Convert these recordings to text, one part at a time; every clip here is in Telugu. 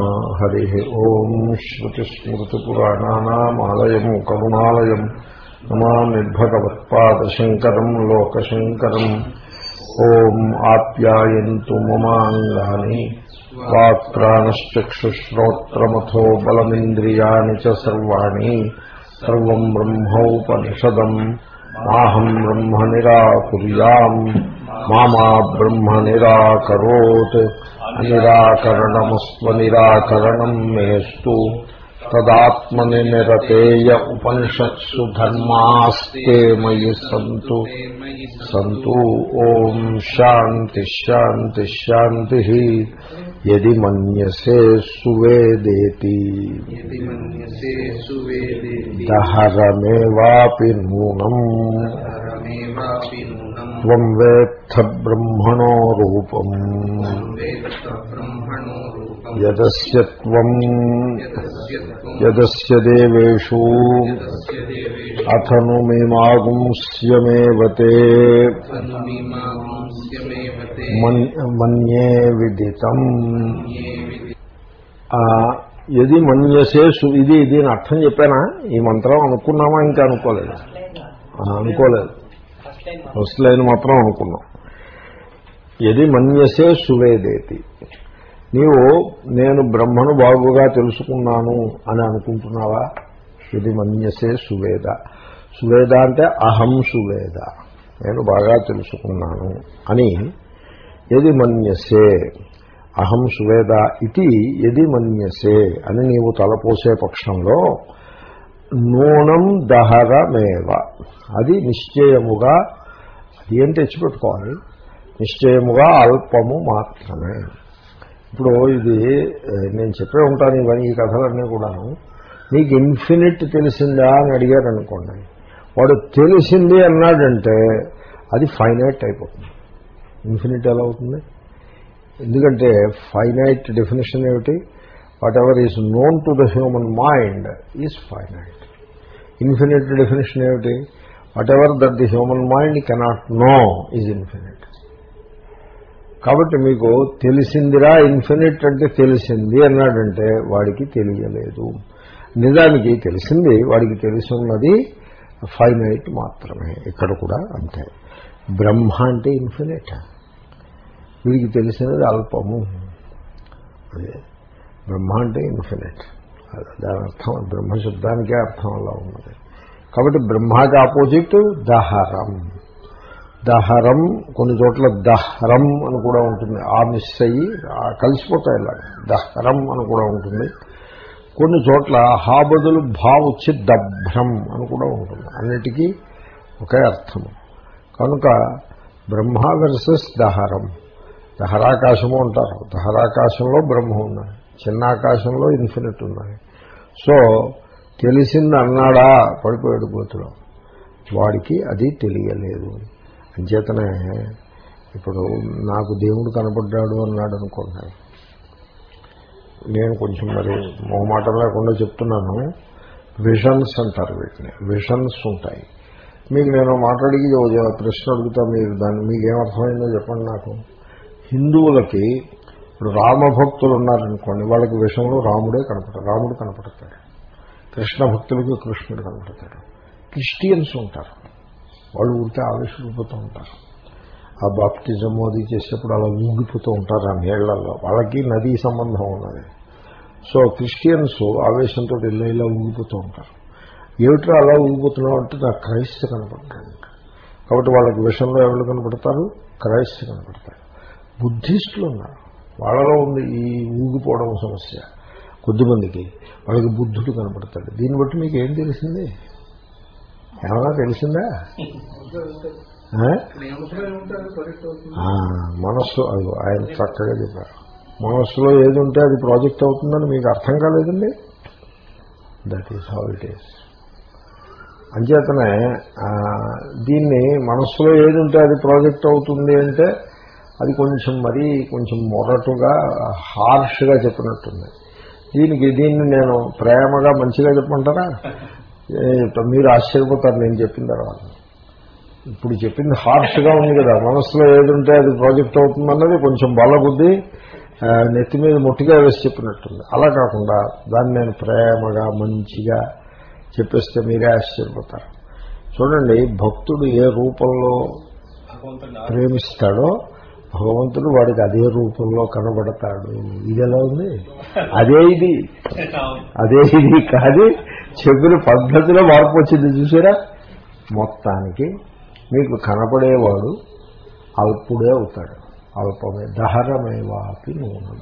హరి ఓం శ్రుతిస్మృతిపురాణానామాలయం కరుణాలయం నమామి భగవత్పాదశంకరం లోకశంకరం. ఓం ఆప్యాయంతు మమాంగాని వాక్ప్రాణశ్చక్షుశ్రోత్రమథో బలమింద్రియాణి చ సర్వాణి సర్వం బ్రహ్మోపనిషదం. మాహం బ్రహ్మ నిరాకుర్యాం. మామా బ్రహ్మ నిరాకరోత్ అనిరాకరణమస్వనిరాకరణం మేస్తు. తదాత్మని నిరతేయ ఉపనిషత్సు ధర్మాస్తే మయి సంతు. సంతు. ఓం శాంతి శాంతి శాంతి. యది మన్యసే సువేదేతి. దహరమేవాపి నూనం. త్వం వేత్థ బ్రహ్మణో రూపం యదస్య త్వం యదస్య దేవేషు అథను మీమాగుంస్యమేవతే మన్యే విదితం యది మన్యసే ఇది దీని అర్థం చెప్పానా? ఈ మంత్రం అనుకున్నామా? ఇంకా అనుకోలేదు. అనుకోలేదు. ఫస్ట్ లైన్ మాత్రం అనుకున్నాం. ఎది మన్యసే సువేదేతి. నీవు నేను బ్రహ్మను బాగుగా తెలుసుకున్నాను అని అనుకుంటున్నావా? ఇది మన్యసే సువేద. సువేద అంటే అహం సువేద. నేను బాగా తెలుసుకున్నాను అని ఎది మన్యసే. అహం సువేద ఇది ఎది మన్యసే అని నీవు తలపోసే పక్షంలో నూనం దహరమేవ. అది నిశ్చయముగా అది ఏం తెచ్చిపెట్టుకోవాలి? నిశ్చయముగా అల్పము మాత్రమే. ఇప్పుడు ఇది నేను చెప్పే ఉంటాను ఇవన్నీ ఈ కథలన్నీ కూడాను. నీకు ఇన్ఫినిట్ తెలిసిందా అని అడిగారు అనుకోండి వాడు తెలిసింది అన్నాడంటే అది ఫైనైట్ అయిపోతుంది. ఇన్ఫినిట్ ఎలా అవుతుంది? ఎందుకంటే ఫైనైట్ డెఫినేషన్ ఏమిటి? Whatever is known to the human mind is finite infinite definition ఏమిటి? Whatever that the human mind cannot know is infinite కాబట్టి మీకు తెలిసిందిరా ఇన్ఫినిట్ అంటే తెలిసింది అన్నాడంటే వాడికి తెలియలేదు. నిజానికి తెలిసింది వాడికి తెలుసున్నది ఫైనైట్ మాత్రమే. ఇక్కడ కూడా అంతే. బ్రహ్మ అంటే ఇన్ఫినిట్ వీడికి తెలిసినది అల్పము. అదే. బ్రహ్మ అంటే ఇన్ఫినిట్ దాని అర్థం బ్రహ్మశబ్దానికే అర్థం అలా ఉన్నది. కాబట్టి బ్రహ్మాకి ఆపోజిట్ దహరం. దహరం కొన్ని చోట్ల దహరం అని కూడా ఉంటుంది. ఆ మిస్ అయ్యి కలిసిపోతాయి ఇలా దహరం అని కూడా ఉంటుంది. కొన్ని చోట్ల హా బదులు భా వచ్చి దభ్రం అని కూడా ఉంటుంది. అన్నిటికీ ఒకే అర్థము. కనుక బ్రహ్మ వర్సెస్ దహరం. దహరాకాశము అంటారు. దహరాకాశంలో బ్రహ్మ ఉన్నాయి చిన్న ఆకాశంలో ఇన్ఫినిట్ ఉన్నాయి సో తెలిసింది అన్నాడా పడిపోయాడు గోతులో వాడికి అది తెలియలేదు. అంచేతనే ఇప్పుడు నాకు దేవుడు కనపడ్డాడు అన్నాడు అనుకున్నాను నేను కొంచెం మరి మొహమాటం లేకుండా చెప్తున్నాను. విషన్స్ అంటారు వీటిని. విషన్స్ ఉంటాయి. మీకు నేను మాట్లాడికి ప్రశ్న అడుగుతా మీరు దాన్ని మీకు ఏమర్థమైందో చెప్పండి నాకు. హిందువులకి ఇప్పుడు రామభక్తులు ఉన్నారనుకోండి వాళ్ళకి విషయంలో రాముడే కనపడతాడు రాముడు కనపడతాడు. కృష్ణ భక్తులకి కృష్ణుడు కనపడతాడు. క్రిస్టియన్స్ ఉంటారు. వాళ్ళు ఊరికే ఆవేశపడిపోతూ ఉంటారు. ఆ బాప్టిజం అది చేసేప్పుడు అలా ఊగిపోతూ ఉంటారు ఆ నీళ్ళలో వాళ్ళకి నదీ సంబంధం ఉన్నది. సో క్రిస్టియన్స్ ఆవేశంతో ఇలా ఇలా ఊగిపోతూ ఉంటారు. ఏమిటో అలా ఊగిపోతున్నావు అంటే నాకు క్రైస్తు కనపడతాడు కాబట్టి వాళ్ళకి విషయంలో ఎవరు కనపడతారు? క్రైస్తు కనపడతారు బుద్ధిస్టులు ఉన్నారు. వాళ్ళలో ఉంది ఈ ఊగిపోవడం సమస్య కొద్దిమందికి. వాళ్ళకి బుద్ధుడు కనపడతాడు. దీన్ని బట్టి మీకు ఏం తెలిసింది? ఏమన్నా తెలిసిందా? మనస్సు అది ఆయన చక్కగా చెప్పారు. మనస్సులో ఏది ఉంటే అది ప్రాజెక్ట్ అవుతుందని మీకు అర్థం కాలేదండి? That is how it is అంచేతనే దీన్ని మనస్సులో ఏది ఉంటే అది ప్రాజెక్ట్ అవుతుంది అంటే అది కొంచెం మరీ కొంచెం మొరటుగా హార్ష్గా చెప్పినట్టుంది. దీనికి దీన్ని నేను ప్రేమగా మంచిగా చెప్పమంటారా? మీరు ఆశ్చర్యపోతారు నేను చెప్పిన తర్వాత. ఇప్పుడు చెప్పింది హార్ష్గా ఉంది కదా. మనసులో ఏది ఉంటే అది ప్రాజెక్ట్ అవుతుందన్నది కొంచెం బలబుద్ధి నెత్తి మీద మొట్టిగా వేసి చెప్పినట్టుంది. అలా కాకుండా దాన్ని నేను ప్రేమగా మంచిగా చెప్పేస్తే మీరే ఆశ్చర్యపోతారు. చూడండి భక్తుడు ఏ రూపంలో ప్రేమిస్తాడో భగవంతుడు వాడికి అదే రూపంలో కనబడతాడు. ఇది ఎలా ఉంది? అదే ఇది. అదే ఇది కాదు. చెప్పిన పద్ధతిలో మార్పు వచ్చింది చూసారా? మొత్తానికి మీకు కనపడేవాడు అల్పుడే అవుతాడు. అల్పమే దహరమేవాపి నూనె.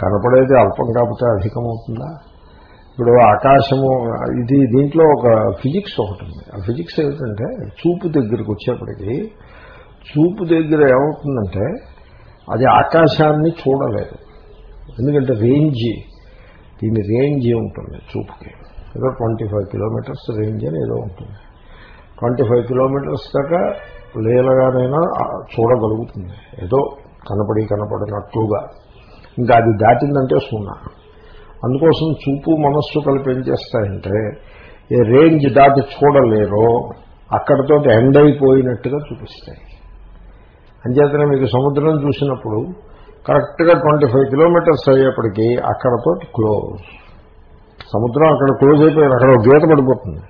కనపడేది అల్పం కాకపోతే అధికమవుతుందా? ఇప్పుడు ఆకాశము ఇది దీంట్లో ఒక ఫిజిక్స్ ఒకటి ఉంది. ఆ ఫిజిక్స్ ఏమిటంటే చూపు దగ్గరికి వచ్చేప్పటికి చూపు దగ్గర ఏమవుతుందంటే అది ఆకాశాన్ని చూడలేదు. ఎందుకంటే రేంజ్ దీని రేంజ్ ఉంటుంది చూపుకి. ఏదో ట్వంటీ ఫైవ్ కిలోమీటర్స్ రేంజ్ అని ఏదో ఉంటుంది. ట్వంటీ ఫైవ్ కిలోమీటర్స్ దాకా లీలగానైనా చూడగలుగుతుంది. ఏదో కనపడి కనపడినట్లుగా. ఇంకా అది దాటిందంటే సున్నా. అందుకోసం చూపు మనస్సు కలిపి ఏం చేస్తాయంటే ఏ రేంజ్ దాటి చూడలేరో అక్కడతో ఎండ్ అయిపోయినట్టుగా చూపిస్తాయి. అంచేతనే మీకు సముద్రం చూసినప్పుడు కరెక్ట్గా ట్వంటీ ఫైవ్ కిలోమీటర్స్ అయ్యేప్పటికీ అక్కడతో క్లోజ్. సముద్రం అక్కడ క్లోజ్ అయిపోయింది. అక్కడ గీత పడిపోతుంది.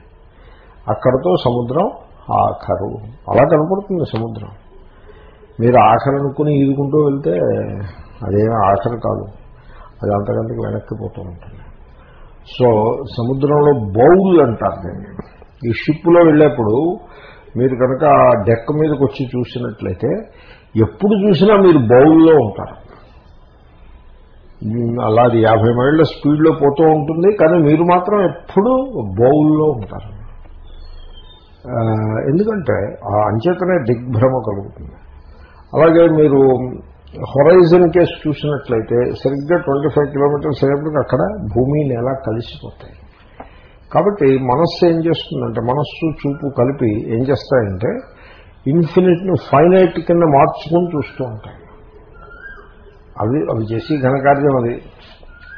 అక్కడతో సముద్రం ఆఖరు. అలా కనపడుతుంది సముద్రం. మీరు ఆఖరు అనుకుని ఈదుకుంటూ వెళ్తే అదేమీ ఆఖరు కాదు. అది అంతకంతకు వెనక్కి పోతూ ఉంటుంది. సో సముద్రంలో బౌల్ అంటారు దీన్ని. ఈ షిప్లో వెళ్ళేప్పుడు మీరు కనుక ఆ డెక్ మీదకి వచ్చి చూసినట్లయితే ఎప్పుడు చూసినా మీరు బౌల్లో ఉంటారు. అలా అది యాభై మైళ్ళ స్పీడ్లో పోతూ ఉంటుంది కానీ మీరు మాత్రం ఎప్పుడూ బౌల్లో ఉంటారు. ఎందుకంటే ఆ అంచేతనే దిగ్భ్రమ కలుగుతుంది. అలాగే మీరు హొరైజన్ కేసు చూసినట్లయితే సరిగ్గా ట్వంటీ ఫైవ్ కిలోమీటర్స్ అయ్యేప్పటికి అక్కడ భూమి నేల కలిసిపోతాయి. కాబట్టి మనస్సు ఏం చేస్తుందంటే మనస్సు చూపు కలిపి ఏం చేస్తాయంటే ఇన్ఫినిట్ను ఫైనైట్ కింద మార్చుకుని చూస్తూ ఉంటాయి. అవి అవి చేసి ఘనకార్యం అది.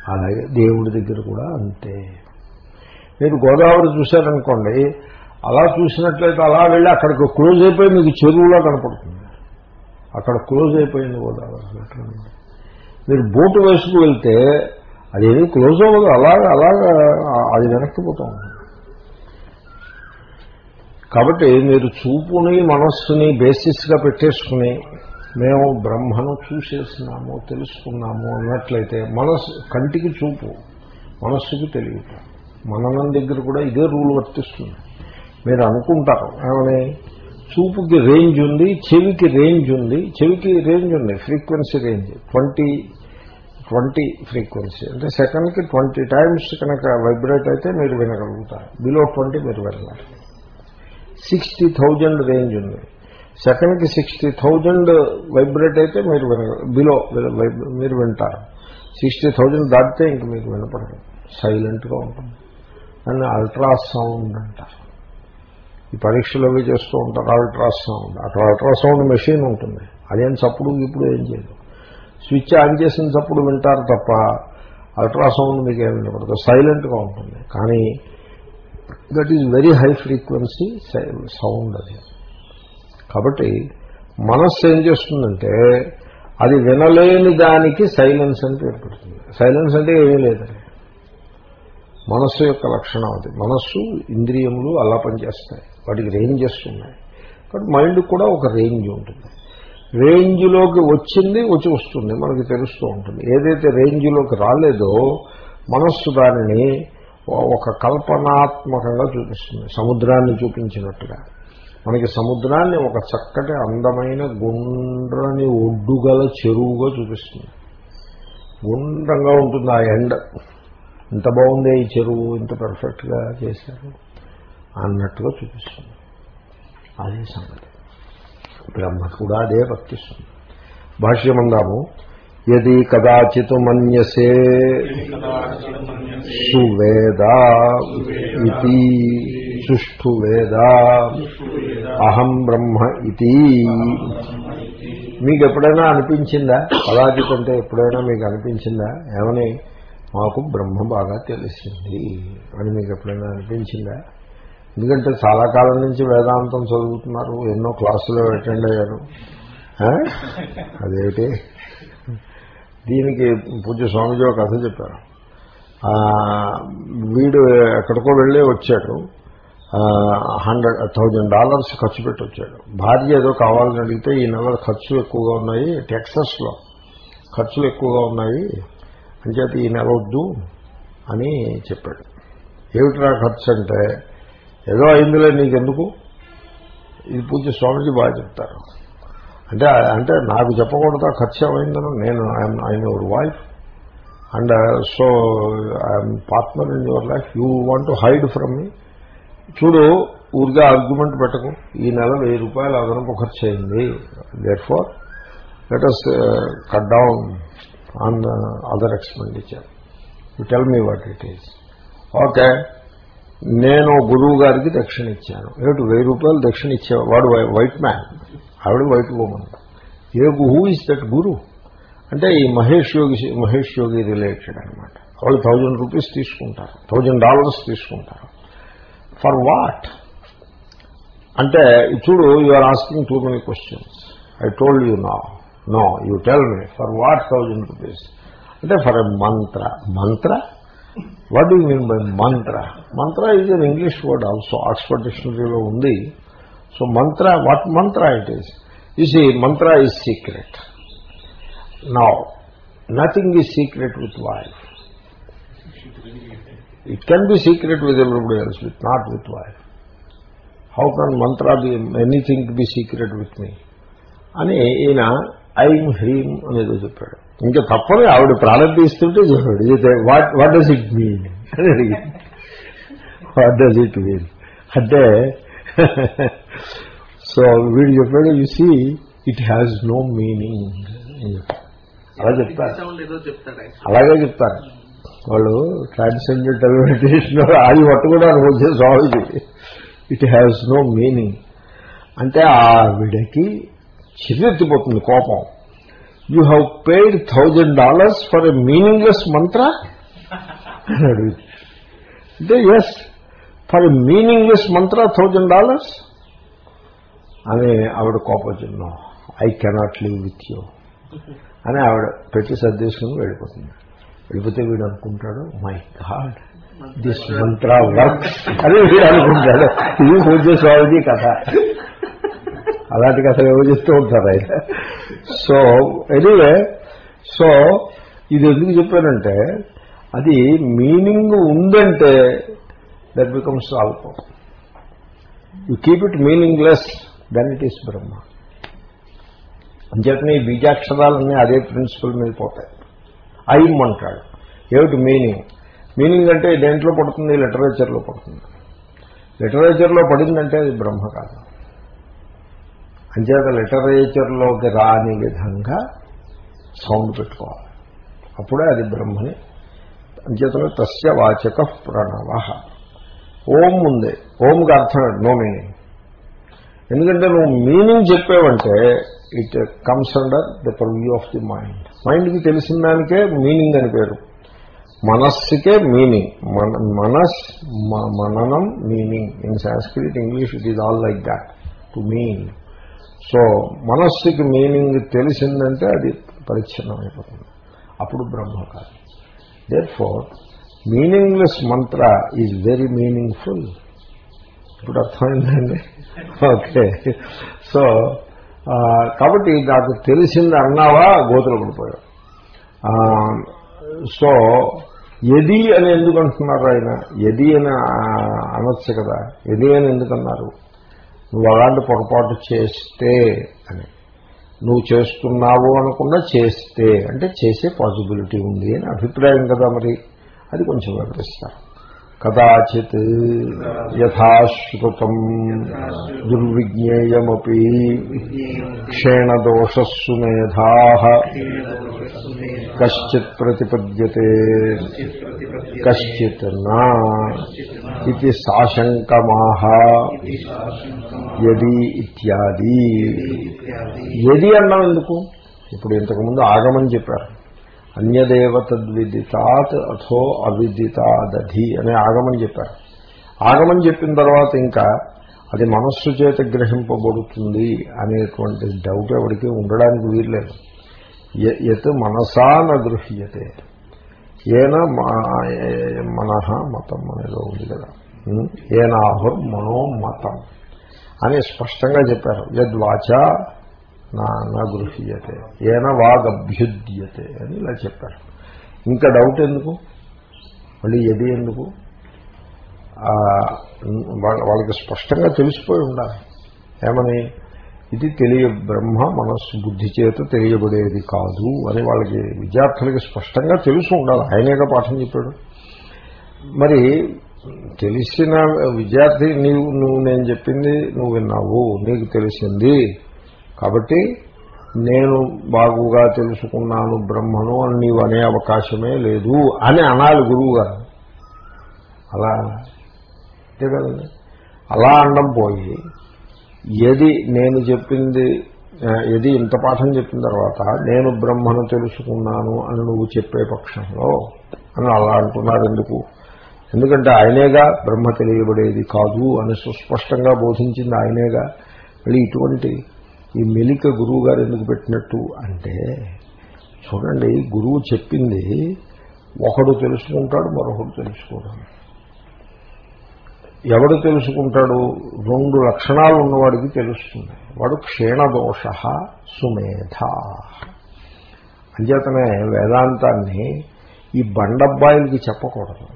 అలాగే దేవుడి దగ్గర కూడా అంతే. మీరు గోదావరి చూశారనుకోండి అలా చూసినట్లయితే అలా వెళ్ళి అక్కడికి క్లోజ్ అయిపోయి మీకు చెరువులా కనపడుతుంది. అక్కడ క్లోజ్ అయిపోయింది గోదావరి. మీరు బోటు వేసుకు వెళ్తే అదేమి క్లోజ్ అవ్వదు అలాగా అలాగా అది వెనక్కిపోతూ. ఉంటుంది కాబట్టి మీరు చూపుని మనస్సుని బేసిస్గా పెట్టేసుకుని మేము బ్రహ్మను చూసేసినాము తెలుసుకున్నాము అన్నట్లయితే మనస్సు కంటికి చూపు మనస్సుకి తెలియదు మననం దగ్గర కూడా ఇదే రూల్ వర్తిస్తుంది. మీరు అనుకుంటారు ఏమని? చూపుకి రేంజ్ ఉంది చెవికి రేంజ్ ఉంది చెవికి రేంజ్ ఉంది frequency range twenty twenty frequency. అంటే సెకండ్కి ట్వంటీ టైమ్స్ కనుక వైబ్రేట్ అయితే మీరు వినగలుగుతారు. బిలో ట్వంటీ మీరు వినగలరు. సిక్స్టీ థౌజండ్ రేంజ్ ఉంది. సెకండ్కి సిక్స్టీ థౌజండ్ వైబ్రేట్ అయితే మీరు విన బిలో మీరు వింటారు. సిక్స్టీ థౌజండ్ దాటితే ఇంక మీకు వినపడదు. సైలెంట్గా ఉంటుంది. దాన్ని అల్ట్రాసౌండ్ అంటారు. ఈ పరీక్షలు అవి చేస్తూ ఉంటారు. అల్ట్రాసౌండ్. అక్కడ అల్ట్రాసౌండ్ మెషిన్ ఉంటుంది. అదేం చప్పుడు ఇప్పుడు ఏం చేయదు. స్విచ్ ఆన్ చేసినప్పుడు వింటారు తప్ప అల్ట్రాసౌండ్ మీకు ఏమి వినపడదు. సైలెంట్గా ఉంటుంది. కానీ that is very high frequency sound అది. కాబట్టి మనస్సు ఏం చేస్తుందంటే అది వినలేని దానికి సైలెన్స్ అని పేరు పెడుతుంది. సైలెన్స్ అంటే ఏమీ లేదని మనస్సు యొక్క లక్షణం అది. మనస్సు ఇంద్రియములు అలా పనిచేస్తాయి. వాటికి రేంజ్ చేస్తున్నాయి కాబట్టి మైండ్ కూడా ఒక రేంజ్ ఉంటుంది. రేంజ్లోకి వచ్చింది వచ్చి వస్తుంది. మనకి తెలుస్తూ ఉంటుంది. ఏదైతే రేంజ్లోకి రాలేదో మనస్సు దానిని ఒక కల్పనాత్మకంగా చూపిస్తుంది. సముద్రాన్ని చూపించినట్టుగా. మనకి సముద్రాన్ని ఒక చక్కటి అందమైన గుండ్రని ఒడ్డుగల చెరువుగా చూపిస్తుంది. గుండ్రంగా ఉంటుంది ఆ ఎండ. ఇంత బాగుంది ఈ చెరువు ఇంత పర్ఫెక్ట్గా చేశారు అన్నట్టుగా చూపిస్తుంది. అదే సంగతి. బ్రహ్మ కూడా అదే వర్తిస్తుంది భాష్యమందాము యది కదాచిత్ మన్యసే సువేద ఇది సుష్ఠువేద అహం బ్రహ్మ ఇది మీకు ఎప్పుడైనా అనిపించిందా? కదాచిత్ అంటే ఎప్పుడైనా మీకు అనిపించిందా? ఏమని? మాకు బ్రహ్మ బాగా తెలిసింది అని మీకు ఎప్పుడైనా అనిపించిందా? ఎందుకంటే చాలా కాలం నుంచి వేదాంతం చదువుతున్నారు ఎన్నో క్లాసులు అటెండ్ అయ్యారు. అదేమిటి? దీనికి పూజ స్వామిజీ ఒక కథ చెప్పారు. వీడు ఎక్కడికో వెళ్ళి వచ్చాడు. హండ్రెడ్ థౌజండ్ డాలర్స్ ఖర్చు పెట్టి వచ్చాడు. భార్య ఏదో కావాలని అడిగితే ఈ నెల ఖర్చులు ఎక్కువగా ఉన్నాయి టెక్సస్లో ఖర్చులు ఎక్కువగా ఉన్నాయి అంచేత ఈ నెల వద్దు అని చెప్పాడు. ఏమిట్రా ఖర్చు అంటే? ఏదో అయిందిలే నీకెందుకు? ఇది పూజ స్వామిజీ బాగా చెప్తారు. అంటే అంటే నాకు చెప్పకూడదా ఖర్చు ఏమైందనో. నేను I'm I'm your wife and so I'm partner in your life you want to hide from me చూడు ఊరిగా ఆర్గ్యుమెంట్ పెట్టకు. ఈ నెల వెయ్యి రూపాయలు అదనపు ఖర్చు అయింది. Therefore let us cut down on other expenditure you tell me what it is okay నేను గురువు గారికి దక్షిణ ఇచ్చాను. ఏమిటి? వెయ్యి రూపాయలు దక్షిణ ఇచ్చే వాడు వైట్ మ్యాన్. ఆవిడ వైట్ ఉమెన్ ఏ హూ ఇస్ దట్ గురు అంటే ఈ మహేష్ యోగి మహేష్ యోగి రిలేటెడ్ అనమాట వాళ్ళు థౌజండ్ రూపీస్ తీసుకుంటారు. థౌజండ్ డాలర్స్ తీసుకుంటారు. ఫర్ వాట్ అంటే చూడు you are asking too many questions I told you no no you tell me for what thousand rupees అంటే for a mantra mantra what do mean by mantra mantra is an English word also Oxford డిక్షనరీలో ఉంది. So mantra what mantra it is you see mantra is secret now nothing is secret with wife it can be secret with everybody else with not with wife how can mantra be anything be secret with me అని ఈయన ఐం హ్రీం అనేదో చెప్పాడు. ఇంకా తప్పని ఆవిడ ప్రారంభిస్తుంటే చెప్పాడు. ఇది what what does it mean? అని అడిగింది వాట్ డస్ ఇట్ మీన్? అంటే సో వీడు చెప్పాడు you see it has no meaning. అలా చెప్తారు. అలాగే చెప్తారు. వాళ్ళు ట్రాన్స్జెండర్ మెడిటేషన్ అది పట్టుకున్నారు వచ్చే Swamiji it has no meaning. అంటే ఆవిడకి చిరెత్తిపోతుంది కోపం. You have paid thousand dollars for a meaningless mantra అని అడుగుతుంది. అంటే yes for a meaningless mantra thousand dollars అని ఆవిడ కోపం వచ్చింది. I cannot live with you అని ఆవిడ పెట్టి సర్దేశం వెళ్ళిపోతుంది. వెళ్ళిపోతే వీడు అనుకుంటాడు my god this mantra work అని వీడు అనుకుంటాడు. ఇది పూజ స్వామిజీ కథ. అలాంటి కథలు ఎవరు చెప్తూ ఉంటారు ఆయన. సో ఎనీవే సో ఇది ఎందుకు చెప్పానంటే అది మీనింగ్ ఉందంటే that becomes అల్పం you keep it meaningless then it is Brahma అంచేతనే ఈ బీజాక్షరాలన్నీ అదే ప్రిన్సిపల్ మీద పోతాయి. ఐం అంటాడు. ఏమిటి మీనింగ్ మీనింగ్ అంటే దేంట్లో పడుతుంది? లిటరేచర్లో పడుతుంది. లిటరేచర్లో పడిందంటే అది బ్రహ్మ కాదు. అంచేత లిటరేచర్లోకి రాని విధంగా సౌండ్ పెట్టుకోవాలి. అప్పుడే అది బ్రహ్మని అంచేతలో తస్య వాచక ప్రణవ. ఓం ఉంది. ఓంకి అర్థం నో మీనింగ్. ఎందుకంటే నువ్వు meaning చెప్పావంటే it comes under the purview of the mind. మైండ్కి తెలిసిన దానికే మీనింగ్ అని పేరు. మనస్సుకే మీనింగ్. మన మనస్ మననం meaning. In Sanskrit English it is all like that to mean so మనస్సుకి మీనింగ్ తెలిసిందంటే అది పరిచ్ఛిన్నం అయిపోతుంది అప్పుడు బ్రహ్మ కాదు. Therefore meaningless mantra is very meaningful ఇప్పుడు అర్థమైందండి? ఓకే సో కాబట్టి నాకు తెలిసింది అన్నావా గోతులు పడిపోయావు. సో ఎది అని ఎందుకు అంటున్నారు ఆయన? ఎది అని అనొచ్చు కదా. ఎది అని ఎందుకన్నారు నువ్వు అలాంటి పొరపాటు చేస్తే అని. నువ్వు చేస్తున్నావు అనకుండా చేస్తే అంటే చేసే పాసిబిలిటీ ఉంది అని అభిప్రాయం కదా మరి. అది కొంచెం వివరిస్తారు. కదాచిత్ యథాశ్రుతం దుర్విజ్ఞేయమపి క్షేణదోషస్సు మేధా కశ్చిత్ ప్రతిపద్యతే కశ్చిత్ నా ఇది సాశంకమాహ యది ఇత్యాది. యది అన్నం ఎందుకు? ఇప్పుడు ఇంతకుముందు ఆగమని చెప్పారు. అన్యదేవ తద్విదితాత్ అథో అవిదితాదధి అనే ఆగమని చెప్పారు. ఆగమని చెప్పిన తర్వాత ఇంకా అది మనస్సు చేత గ్రహింపబడుతుంది అనేటువంటి డౌట్ ఎవరికి ఉండడానికి వీల్లేదు. యత్ మనసా నగృహ్యతే ఏన మనః మతం అనేదో ఉంది కదా. ఏనాహుర్ మనోమతం అని స్పష్టంగా చెప్పారు. యద్వాచ నా గృహ్యతే. ఏన వాగభ్యుద్యతే అని ఇలా చెప్పారు. ఇంకా డౌట్ ఎందుకు? మళ్ళీ ఎది ఎందుకు? వాళ్ళకి స్పష్టంగా తెలిసిపోయి ఉండాలి. ఏమని? ఇది తెలియ బ్రహ్మ మనస్సు బుద్ధి చేత తెలియబడేది కాదు అని వాళ్ళకి విద్యార్థులకి స్పష్టంగా తెలుసు ఉండాలి. ఆయనేగా పాఠం చెప్పాడు. మరి తెలిసిన విద్యార్థి నీవు నువ్వు నేను చెప్పింది నువ్వు విన్నావు నీకు తెలిసింది. కాబట్టి నేను బాగుగా తెలుసుకున్నాను బ్రహ్మను అని నీవు అనే అవకాశమే లేదు అని అనాలి గురువు గారు అలా అంతే కదండి అలా అండం పోయి ఏది నేను చెప్పింది ఏది ఇంత పాఠం చెప్పిన తర్వాత నేను బ్రహ్మను తెలుసుకున్నాను అని నువ్వు చెప్పే పక్షంలో అని అలా అంటున్నారు ఎందుకు? ఎందుకంటే ఆయనేగా బ్రహ్మ తెలియబడేది కాదు అని సుస్పష్టంగా బోధించింది ఆయనేగా. మళ్ళీ ఇటువంటి ఈ మెలిక గురువు గారు ఎందుకు పెట్టినట్టు అంటే చూడండి గురువు చెప్పింది ఒకడు తెలుసుకుంటాడు మరొకడు తెలుసుకోవడం. ఎవడు తెలుసుకుంటాడు? రెండు లక్షణాలు ఉన్నవాడికి తెలుస్తుంది. వాడు క్షీణదోష సుమేధ. అంచేతనే వేదాంతాన్ని ఈ బండబ్బాయిలకి చెప్పకూడదు.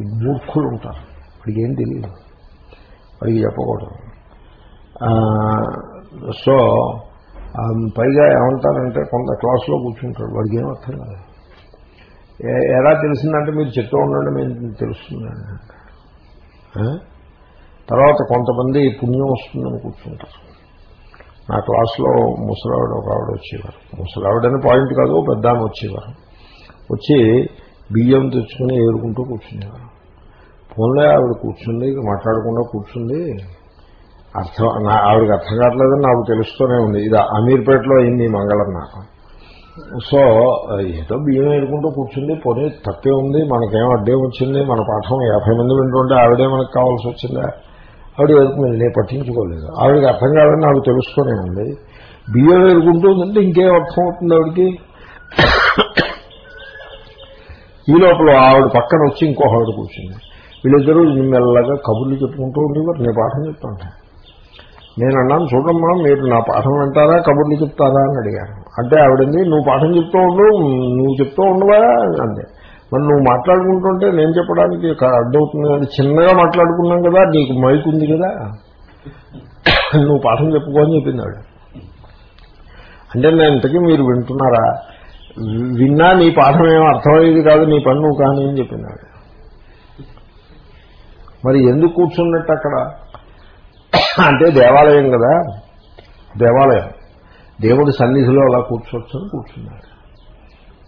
ఈ మూర్ఖులు ఉంటారు వాడికి ఏం తెలియదు వాడికి చెప్పకూడదు. సో పైగా ఏమంటారంటే కొంత క్లాసులో కూర్చుంటాడు వాడికి ఏం అర్థం కాదు. ఎలా తెలిసిందంటే మీరు చెప్తూ ఉండండి మేము తెలుస్తుందండి తర్వాత కొంతమంది పుణ్యం వస్తుందని కూర్చుంటారు. నా క్లాస్లో ముసలావిడ ఒక ఆవిడ వచ్చేవారు. ముసలావిడని పాయింట్ కాదు పెద్ద ఆమె వచ్చేవారు. వచ్చి బియ్యం తెచ్చుకుని ఏరుకుంటూ కూర్చునేవారు. ఫోన్లో ఆవిడ కూర్చుంది మాట్లాడకుండా కూర్చుంది. అర్థం ఆవిడకి అర్థం కావట్లేదని నాకు తెలుస్తూనే ఉంది. ఇది అమీర్పేటలో అయింది మంగళం నాకు. సో ఏదో బియ్యం ఏరుకుంటూ కూర్చుంది పోనీ తప్పే ఉంది మనకేం అడ్డే వచ్చింది మన పాఠం యాభై మంది వింటుంటే ఆవిడే మనకు కావాల్సి వచ్చిందా? ఆవిడ ఏరుకునేది నేను పట్టించుకోలేదు. ఆవిడకి అర్థం కాదని నాకు తెలుస్తూనే ఉంది. బియ్యం ఏరుకుంటూ ఉందంటే ఇంకేం అర్థం అవుతుంది ఆవిడకి? ఈ లోపల ఆవిడ పక్కన వచ్చి ఇంకో ఆవిడ కూర్చుంది. వీళ్ళిద్దరూ మెల్లగా కబుర్లు చెప్పుకుంటూ ఉండేవారు నేను పాఠం చెప్తాను నేను అన్నాను చూడమ్మా మీరు నా పాఠం వింటారా? కబుర్లు చెప్తారా? అని అడిగాను. అంటే ఆవిడంది నువ్వు పాఠం చెప్తూ ఉండు నువ్వు చెప్తూ ఉండవా? అంతే మరి నువ్వు మాట్లాడుకుంటుంటే నేను చెప్పడానికి అడ్డవుతుంది అంటే చిన్నగా మాట్లాడుకున్నాం కదా నీకు మైక్ ఉంది కదా నువ్వు పాఠం చెప్పుకో అని చెప్పింది ఆవిడ. అంటే నేను ఇంతకీ మీరు వింటున్నారా? విన్నా నీ పాఠం ఏమో అర్థమయ్యేది కాదు నీ పని నువ్వు కానీ అని చెప్పింది ఆవిడ. మరి ఎందుకు కూర్చున్నట్టు అక్కడ? అంటే దేవాలయం కదా. దేవాలయం. దేవుడి సన్నిధిలో అలా కూర్చోవచ్చు అని కూర్చున్నారు.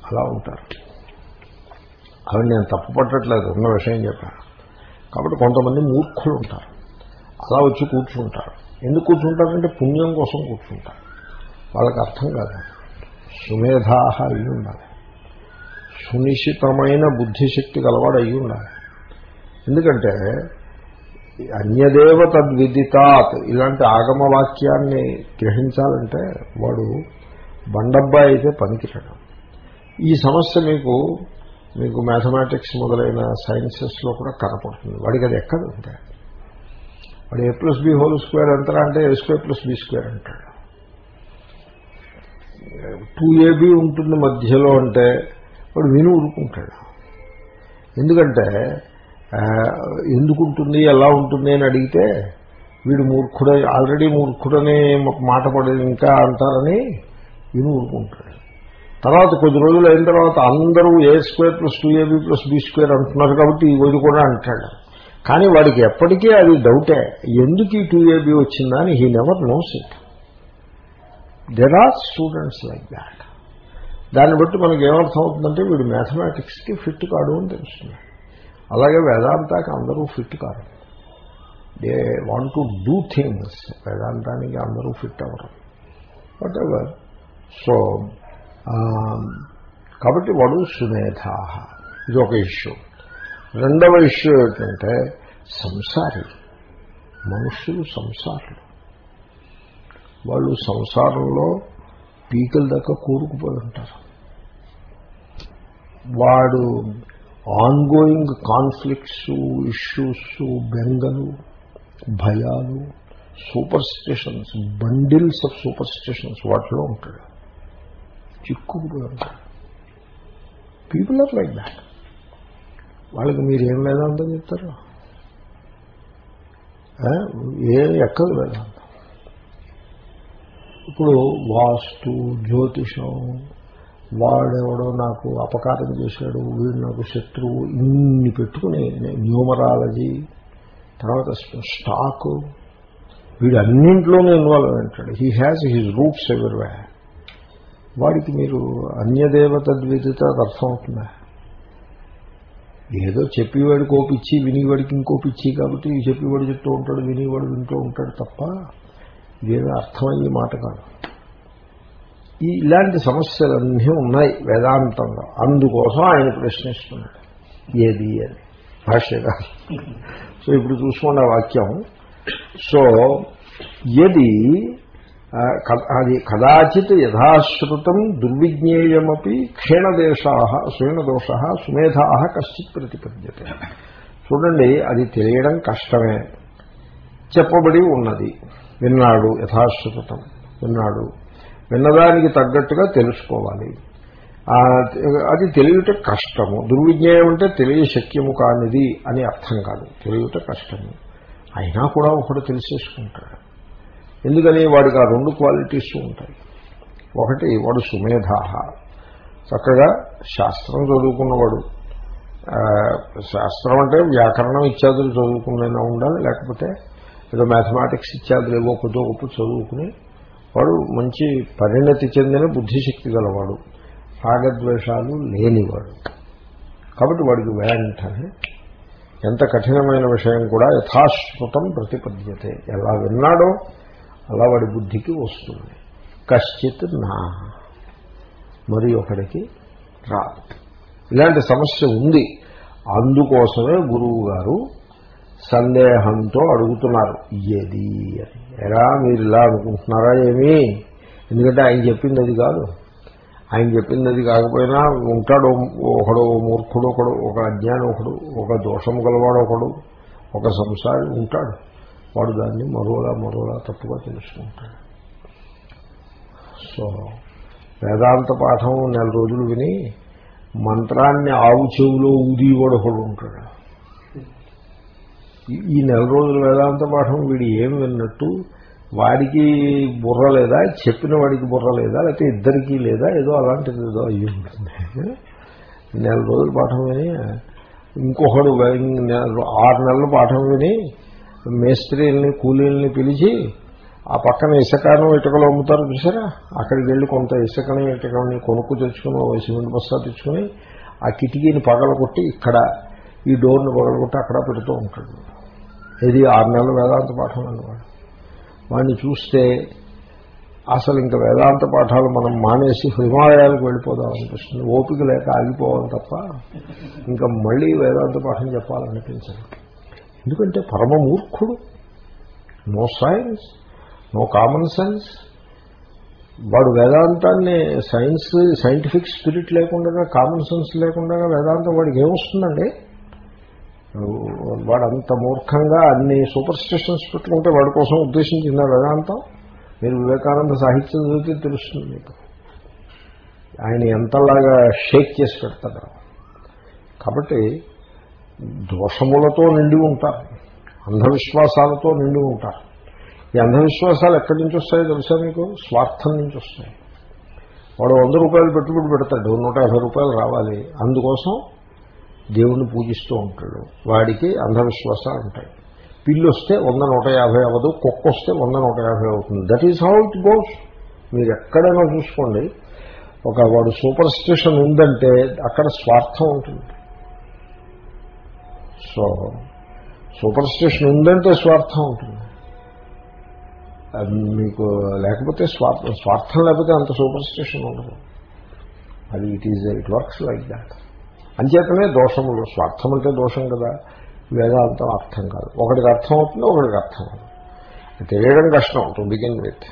అలా ఉంటారు. అవి నేను తప్పు పట్టట్లేదు. ఉన్న విషయం చెప్పాను కాబట్టి కొంతమంది మూర్ఖులు ఉంటారు. అలా వచ్చి కూర్చుంటారు. ఎందుకు కూర్చుంటారంటే పుణ్యం కోసం కూర్చుంటారు. వాళ్ళకి అర్థం కాదు. సుమేధాహ అయి ఉండాలి. సునిశ్చితమైన బుద్ధిశక్తి గలవాడు అయి ఉండాలి. ఎందుకంటే అన్యదేవ తద్విదితాత్ ఇలాంటి ఆగమ వాక్యాన్ని గ్రహించాలంటే వాడు బండబ్బా అయితే పనికిరాడు. ఈ సమస్య మీకు మీకు మ్యాథమెటిక్స్ మొదలైన సైన్సెస్లో కూడా కనపడుతుంది. వాడికి అది ఎక్కడ ఉంటే? వాడు A plus B whole square ఎంతరా అంటే A square plus B square అంటాడు. టూ ఏబి ఉంటుంది మధ్యలో అంటే వాడు విని ఊరుకుంటాడు. ఎందుకంటే ఎందుకుంటుంది ఎలా ఉంటుంది అని అడిగితే వీడు మూర్ఖుడ ఆల్రెడీ మూర్ఖుడని మాట పడేది ఇంకా అంటారని విని ఊరుకుంటాడు. తర్వాత కొద్ది రోజులు అయిన తర్వాత అందరూ A square plus two AB plus B square అంటున్నారు కాబట్టి వీడు కూడా అంటాడు. కానీ వాడికి ఎప్పటికీ అది డౌటే. ఎందుకు ఈ టూ ఏబీ వచ్చిందా అని he never knows it. There are students like that దాన్ని బట్టి మనకి ఏమర్థం అవుతుందంటే వీడు మ్యాథమెటిక్స్కి ఫిట్ కాడు అని తెలుస్తుంది. అలాగే వేదాంతానికి అందరూ ఫిట్ కాదు they want to do things. వేదాంతానికి అందరూ ఫిట్ అవ్వరు. వాట్ ఎవర్ సో కాబట్టి వాడు సుమేధా ఇది ఒక ఇష్యూ. రెండవ ఇష్యూ ఏంటంటే సంసారి. మనుషులు సంసారులు. వాళ్ళు సంసారంలో పీకల దాకా కూరుకుపోయి ఉంటారు. వాడు ఆన్గోయింగ్ కాన్ఫ్లిక్ట్స్ ఇష్యూస్ బెంగలు భయాలు superstitions bundles of superstitions వాటిలో ఉంటాడు. చిక్కుకుపోయి ఉంటాడు. పీపుల్ ఆర్ లైక్ దాట్ వాళ్ళకి మీరు ఏం వేదాంతం చెప్తారు? ఏ ఎక్కదు వేదాంతం. ఇప్పుడు వాస్తు జ్యోతిషం వాడెవడో నాకు అపకారం చేశాడు వీడు నాకు శత్రువు ఇన్ని పెట్టుకుని న్యూమరాలజీ తర్వాత స్టాకు. వీడు అన్నింట్లోనే ఇన్వాల్వ్ అంటాడు హీ హ్యాజ్ హిజ్ రూట్స్ ఎవరివే వాడికి మీరు అన్యదేవత ద్విధిత అర్థం అవుతుందా? ఏదో చెప్పేవాడు కోపిచ్చి వినివాడికి ఇంకోపిచ్చి కాబట్టి చెప్పేవాడు చెప్తూ ఉంటాడు వినివాడు వింటూ ఉంటాడు తప్ప ఇదేదో అర్థమయ్యే మాట కాదు. ఈ ఇలాంటి సమస్యలన్నీ ఉన్నాయి వేదాంతంలో. అందుకోసం ఆయన ప్రశ్నిస్తున్నాడు. ఏది అని. భాష్యగా సో ఇప్పుడు చూసుకోండి ఆ వాక్యం. సో ఎది అది కదాచిత్ యథాశ్రుతం దుర్విజ్ఞేయమీ క్షీణదేశా క్షీణదోష సుమేధా కశ్చిత్ ప్రతిపద్యత. చూడండి అది తెలియడం కష్టమే. చెప్పబడి ఉన్నది. విన్నాడు యథాశ్రుతం. విన్నాడు. విన్నదానికి తగ్గట్టుగా తెలుసుకోవాలి. అది తెలియట కష్టము. దుర్విజ్ఞేయం అంటే తెలియ శక్యము కానిది అని అర్థం కాదు. తెలియట కష్టము. అయినా కూడా ఒకడు తెలిసేసుకుంటాడు. ఎందుకని? వాడికి ఆ రెండు క్వాలిటీస్ ఉంటాయి. ఒకటి వాడు సుమేధాహ. చక్కగా శాస్త్రం చదువుకున్నవాడు. శాస్త్రం అంటే వ్యాకరణం ఇత్యాదులు చదువుకునే ఉండాలి. లేకపోతే ఏదో మ్యాథమెటిక్స్ ఇత్యాదులు ఏవో కొద్దో గొప్ప చదువుకుని వాడు మంచి పరిణతి చెందిన బుద్ధిశక్తి గలవాడు. రాగద్వేషాలు లేనివాడు. కాబట్టి వాడికి వెంటనే ఎంత కఠినమైన విషయం కూడా యథాశ్రుతం ప్రతిపద్యతే. ఎలా విన్నాడో అలా వాడి బుద్ధికి వస్తుంది. కశ్చిత్ నా. మరి ఒకడికి రా ఇలాంటి సమస్య ఉంది. అందుకోసమే గురువు గారు సందేహంతో అడుగుతున్నారు. ఏది అని. ఎలా మీరు ఇలా అనుకుంటున్నారా ఏమి? ఎందుకంటే ఆయన చెప్పింది అది కాదు. ఆయన చెప్పింది అది కాకపోయినా ఉంటాడు ఒకడు మూర్ఖుడు ఒకడు ఒక అజ్ఞానం ఒకడు ఒక దోషము గలవాడు ఒకడు ఒక సంసారి ఉంటాడు. వాడు దాన్ని మరోలా మరోలా తప్పుగా తెలుసుకుంటాడు. సో వేదాంత పాఠం నెల రోజులు విని మంత్రాన్ని ఆవు చెవులో ఊదివాడు ఒకడు ఉంటాడు. ఈ నెల రోజుల వేదాంత పాఠం వీడు ఏం విన్నట్టు? వాడికి బుర్ర లేదా? చెప్పిన వాడికి బుర్ర లేదా? లేకపోతే ఇద్దరికీ లేదా? ఏదో అలాంటిది ఏదో అయ్యి ఉంటుంది. నెల రోజుల పాఠం విని ఇంకొకడు ఆరు నెలల పాఠం విని మేస్త్రీల్ని కూలీల్ని పిలిచి ఆ పక్కన ఇసుకను ఇటుకలు అమ్ముతారు చూసారా? అక్కడికి వెళ్ళి కొంత ఇసుకని ఇటుకని కొనుక్కు తెచ్చుకుని సిమెంట్ బస్తా తెచ్చుకుని ఆ కిటికీని పగలగొట్టి ఇక్కడ ఈ డోర్ని పగలగొట్టి అక్కడ పెడుతూ ఉంటాడు. ఇది ఆరు నెలల వేదాంత పాఠం అన్నవాడు వాడిని చూస్తే అసలు ఇంకా వేదాంత పాఠాలు మనం మానేసి హిమాలయాలకు వెళ్ళిపోదాం అనిపిస్తుంది. ఓపిక లేక ఆగిపోవాలి తప్ప ఇంకా మళ్ళీ వేదాంత పాఠం చెప్పాలనిపించదు. ఎందుకంటే పరమ మూర్ఖుడు. No science no common sense. వాడు వేదాంతాన్ని సైన్స్ సైంటిఫిక్ స్పిరిట్ లేకుండా కామన్ సెన్స్ లేకుండా వేదాంతం వాడికి ఏమొస్తుందండి? వాడు అంత మూర్ఖంగా అన్ని సూపర్ స్టిషన్స్ పెట్టుకుంటే వాడి కోసం ఉద్దేశించిన వేదాంతం? మీరు వివేకానంద సాహిత్యం చదివితే తెలుస్తుంది మీకు. ఆయన ఎంతలాగా షేక్ చేసి పెడతాడు. కాబట్టి దోషములతో నిండి ఉంటారు. అంధవిశ్వాసాలతో నిండి ఉంటారు. ఈ అంధవిశ్వాసాలు ఎక్కడి నుంచి వస్తాయో తెలుసా మీకు? స్వార్థం నుంచి వస్తాయి. వాడు వంద రూపాయలు పెట్టుబడి పెడతాడు. నూట యాభై రూపాయలు రావాలి. అందుకోసం దేవుణ్ణి పూజిస్తూ ఉంటాడు. వాడికి అంధవిశ్వాస ఉంటాయి. పిల్లి వస్తే వంద నూట యాభై అవ్వదు కుక్క వస్తే వంద నూట యాభై అవుతుంది. That is how it goes మీరు ఎక్కడైనా చూసుకోండి. ఒక వాడు సూపర్ స్టిషన్ ఉందంటే అక్కడ స్వార్థం ఉంటుంది. సో సూపర్ స్టిషన్ ఉందంటే స్వార్థం ఉంటుంది. మీకు లేకపోతే స్వార్థం స్వార్థం లేకపోతే అంత సూపర్ స్టిషన్ ఉండదు. అది it is it works like that అంచేతనే దోషములు స్వార్థం అంటే దోషం కదా. వేదాంతం అర్థం కాదు. ఒకటికి అర్థం అవుతుంది ఒకటికి అర్థం అవుతుంది తెలియడం కష్టం టు బిగిన్ విత్.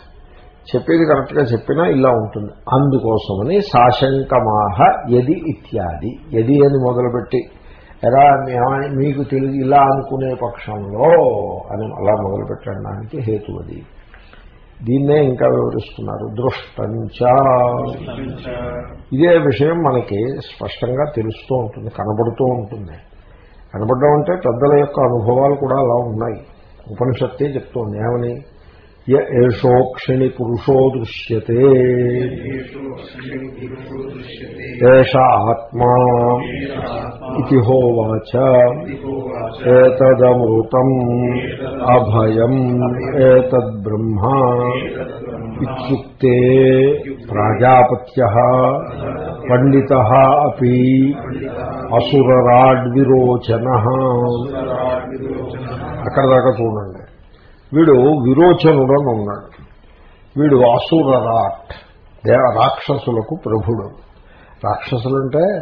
చెప్పేది కరెక్ట్గా చెప్పినా ఇలా ఉంటుంది. అందుకోసమని సాశంకమాహ యది ఇత్యాది. యది అని మొదలుపెట్టి ఎలా మీకు తెలియదు ఇలా అనుకునే పక్షంలో అని అలా మొదలుపెట్టడానికి హేతువది. దీన్నే ఇంకా వివరిస్తున్నారు. దృష్టంచ ఇదే విషయం మనకి స్పష్టంగా తెలుస్తూ ఉంటుంది కనబడుతూ ఉంటుంది. కనబడడం అంటే పెద్దల యొక్క అనుభవాలు కూడా అలా ఉన్నాయి. ఉపనిషత్తే చెప్తోంది ఏమని? య ఏషోక్షిణి పురుషో దృశ్యతే ఏష ఆత్మా ఇది హోవాచ ఏతదమృతం అభయం ఏతద్బ్రహ్మ ఇుక్తే ప్రజాపత్య పండిత అపి అసురరాడ్విరోచన అక్కడ దాకా చూడండి. వీడు విరోచనుడు అని ఉన్నాడు వీడు అసురరాట్. దే రాక్షసులకు ప్రభుడు. రాక్షసులంటే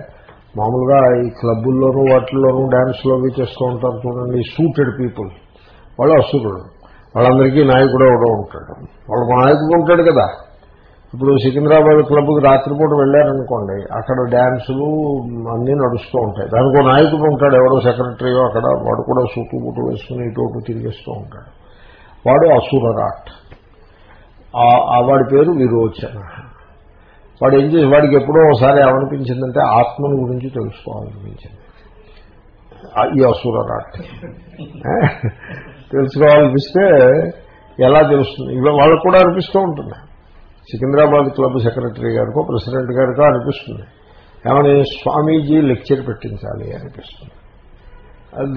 మామూలుగా ఈ క్లబ్బుల్లోనూ వాటిల్లోనూ డ్యాన్స్లో అవి చేస్తూ ఉంటారు చూడండి సూటెడ్ పీపుల్. వాళ్ళు అసురుడు వాళ్ళందరికీ నాయకుడు ఎవడో ఉంటాడు. వాళ్ళు నాయకుడు ఉంటాడు కదా. ఇప్పుడు సికింద్రాబాద్ క్లబ్కి రాత్రిపూట వెళ్ళారనుకోండి అక్కడ డ్యాన్సులు అన్నీ నడుస్తూ ఉంటాయి. దానికి నాయకుడు ఉంటాడు ఎవడో సెక్రటరీయో అక్కడ వాడు కూడా సూటు బుట్టు వేసుకుని ఇటు తిరిగేస్తూ ఉంటాడు. వాడు అసురరాట్. ఆ వాడి పేరు విరోచన. వాడు ఏం చేసి వాడికి ఎప్పుడో ఒకసారి ఏమనిపించిందంటే ఆత్మను గురించి తెలుసుకోవాలనిపించింది. ఈ అసురరాట్. తెలుసుకోవాలనిపిస్తే ఎలా తెలుస్తుంది? ఇవి వాళ్ళకు కూడా అనిపిస్తూ ఉంటుంది. సికింద్రాబాద్ క్లబ్ సెక్రటరీ గారికో ప్రెసిడెంట్ గారికో అనిపిస్తుంది. ఏమని? స్వామీజీ లెక్చర్ పెట్టించాలి అనిపిస్తుంది.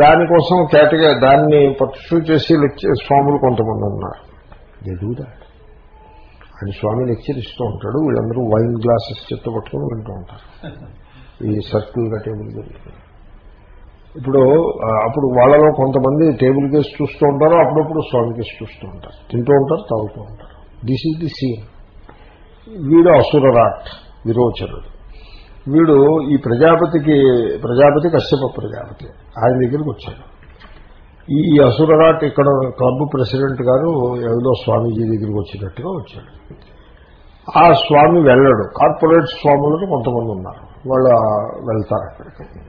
దానికోసం కేటగా దాన్ని పర్సూ చేసి లెక్చర్ స్వాములు కొంతమంది ఉన్నారు. డూ దాట్ ఆయన స్వామి లెక్చర్ ఇస్తూ ఉంటాడు వీళ్ళందరూ వైన్ గ్లాసెస్ చెత్త పట్టుకుని వింటూ ఉంటారు. ఈ సర్కిల్గా టేబుల్ దొరుకుతుంది ఇప్పుడు అప్పుడు వాళ్ళలో కొంతమంది టేబుల్ కేసు చూస్తూ ఉంటారు అప్పుడప్పుడు స్వామి కేసు చూస్తూ ఉంటారు. తింటూ ఉంటారు తాగుతూ ఉంటారు. దిస్ ఈజ్ ది సీన్ వీడు అసురరాట్ విరోచనుడు వీడు ఈ ప్రజాపతికి ప్రజాపతి కశ్యప ప్రజాపతి. ఆయన దగ్గరికి వచ్చాడు. ఈ అసురరాట్ ఇక్కడ క్లబ్ ప్రెసిడెంట్ గారు ఏదో స్వామీజీ దగ్గరికి వచ్చినట్టుగా వచ్చాడు. ఆ స్వామి వెళ్ళడు. కార్పొరేట్ స్వాములకు కొంతమంది ఉన్నారు. వాళ్ళు వెళ్తారు అక్కడికి.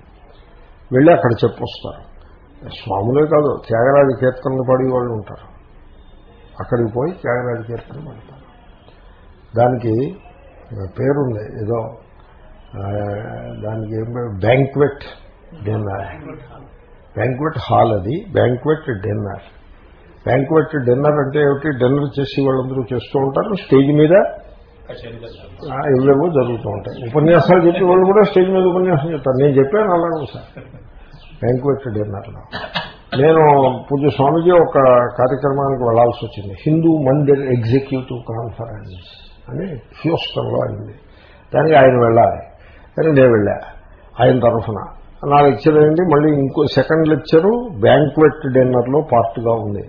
వెళ్ళి అక్కడ చెప్పొస్తారు. స్వాములే కాదు త్యాగరాజ కీర్తనలు పడి వాళ్ళు ఉంటారు. అక్కడికి పోయి త్యాగరాజ కీర్తనలు పడతారు. దానికి పేరుంది. ఏదో దానికి ఏం బ్యాంక్వెట్ డిన్నర్ బ్యాంక్వెట్ హాల్ అది. బ్యాంక్వెట్ డిన్నర్ బ్యాంక్వెట్ డిన్నర్ అంటే ఏమిటి? డిన్నర్ చేసి వాళ్ళందరూ చేస్తూ ఉంటారు. స్టేజ్ మీద ఆ, ఇవేవో జరుగుతూ ఉంటాయి. ఉపన్యాసాలు చెప్పి వాళ్ళు కూడా స్టేజ్ మీద ఉపన్యాసం చెప్తారు. నేను చెప్పాను అలాగే సార్. బ్యాంక్వెట్ డిన్నర్లో నేను పూజ స్వామిజీ ఒక కార్యక్రమానికి వెళ్ళాల్సి వచ్చింది. హిందూ మందిర్ ఎగ్జిక్యూటివ్ కాన్ఫరెన్స్ అని హ్యూస్టన్లో అయింది. దానికి ఆయన వెళ్ళాలి. కానీ నేను వెళ్ళా ఆయన తరఫున. నా లెక్చర్ ఏంటి? మళ్ళీ ఇంకో సెకండ్ లెక్చరు బ్యాంక్వెట్ డిన్నర్లో పార్ట్గా ఉంది.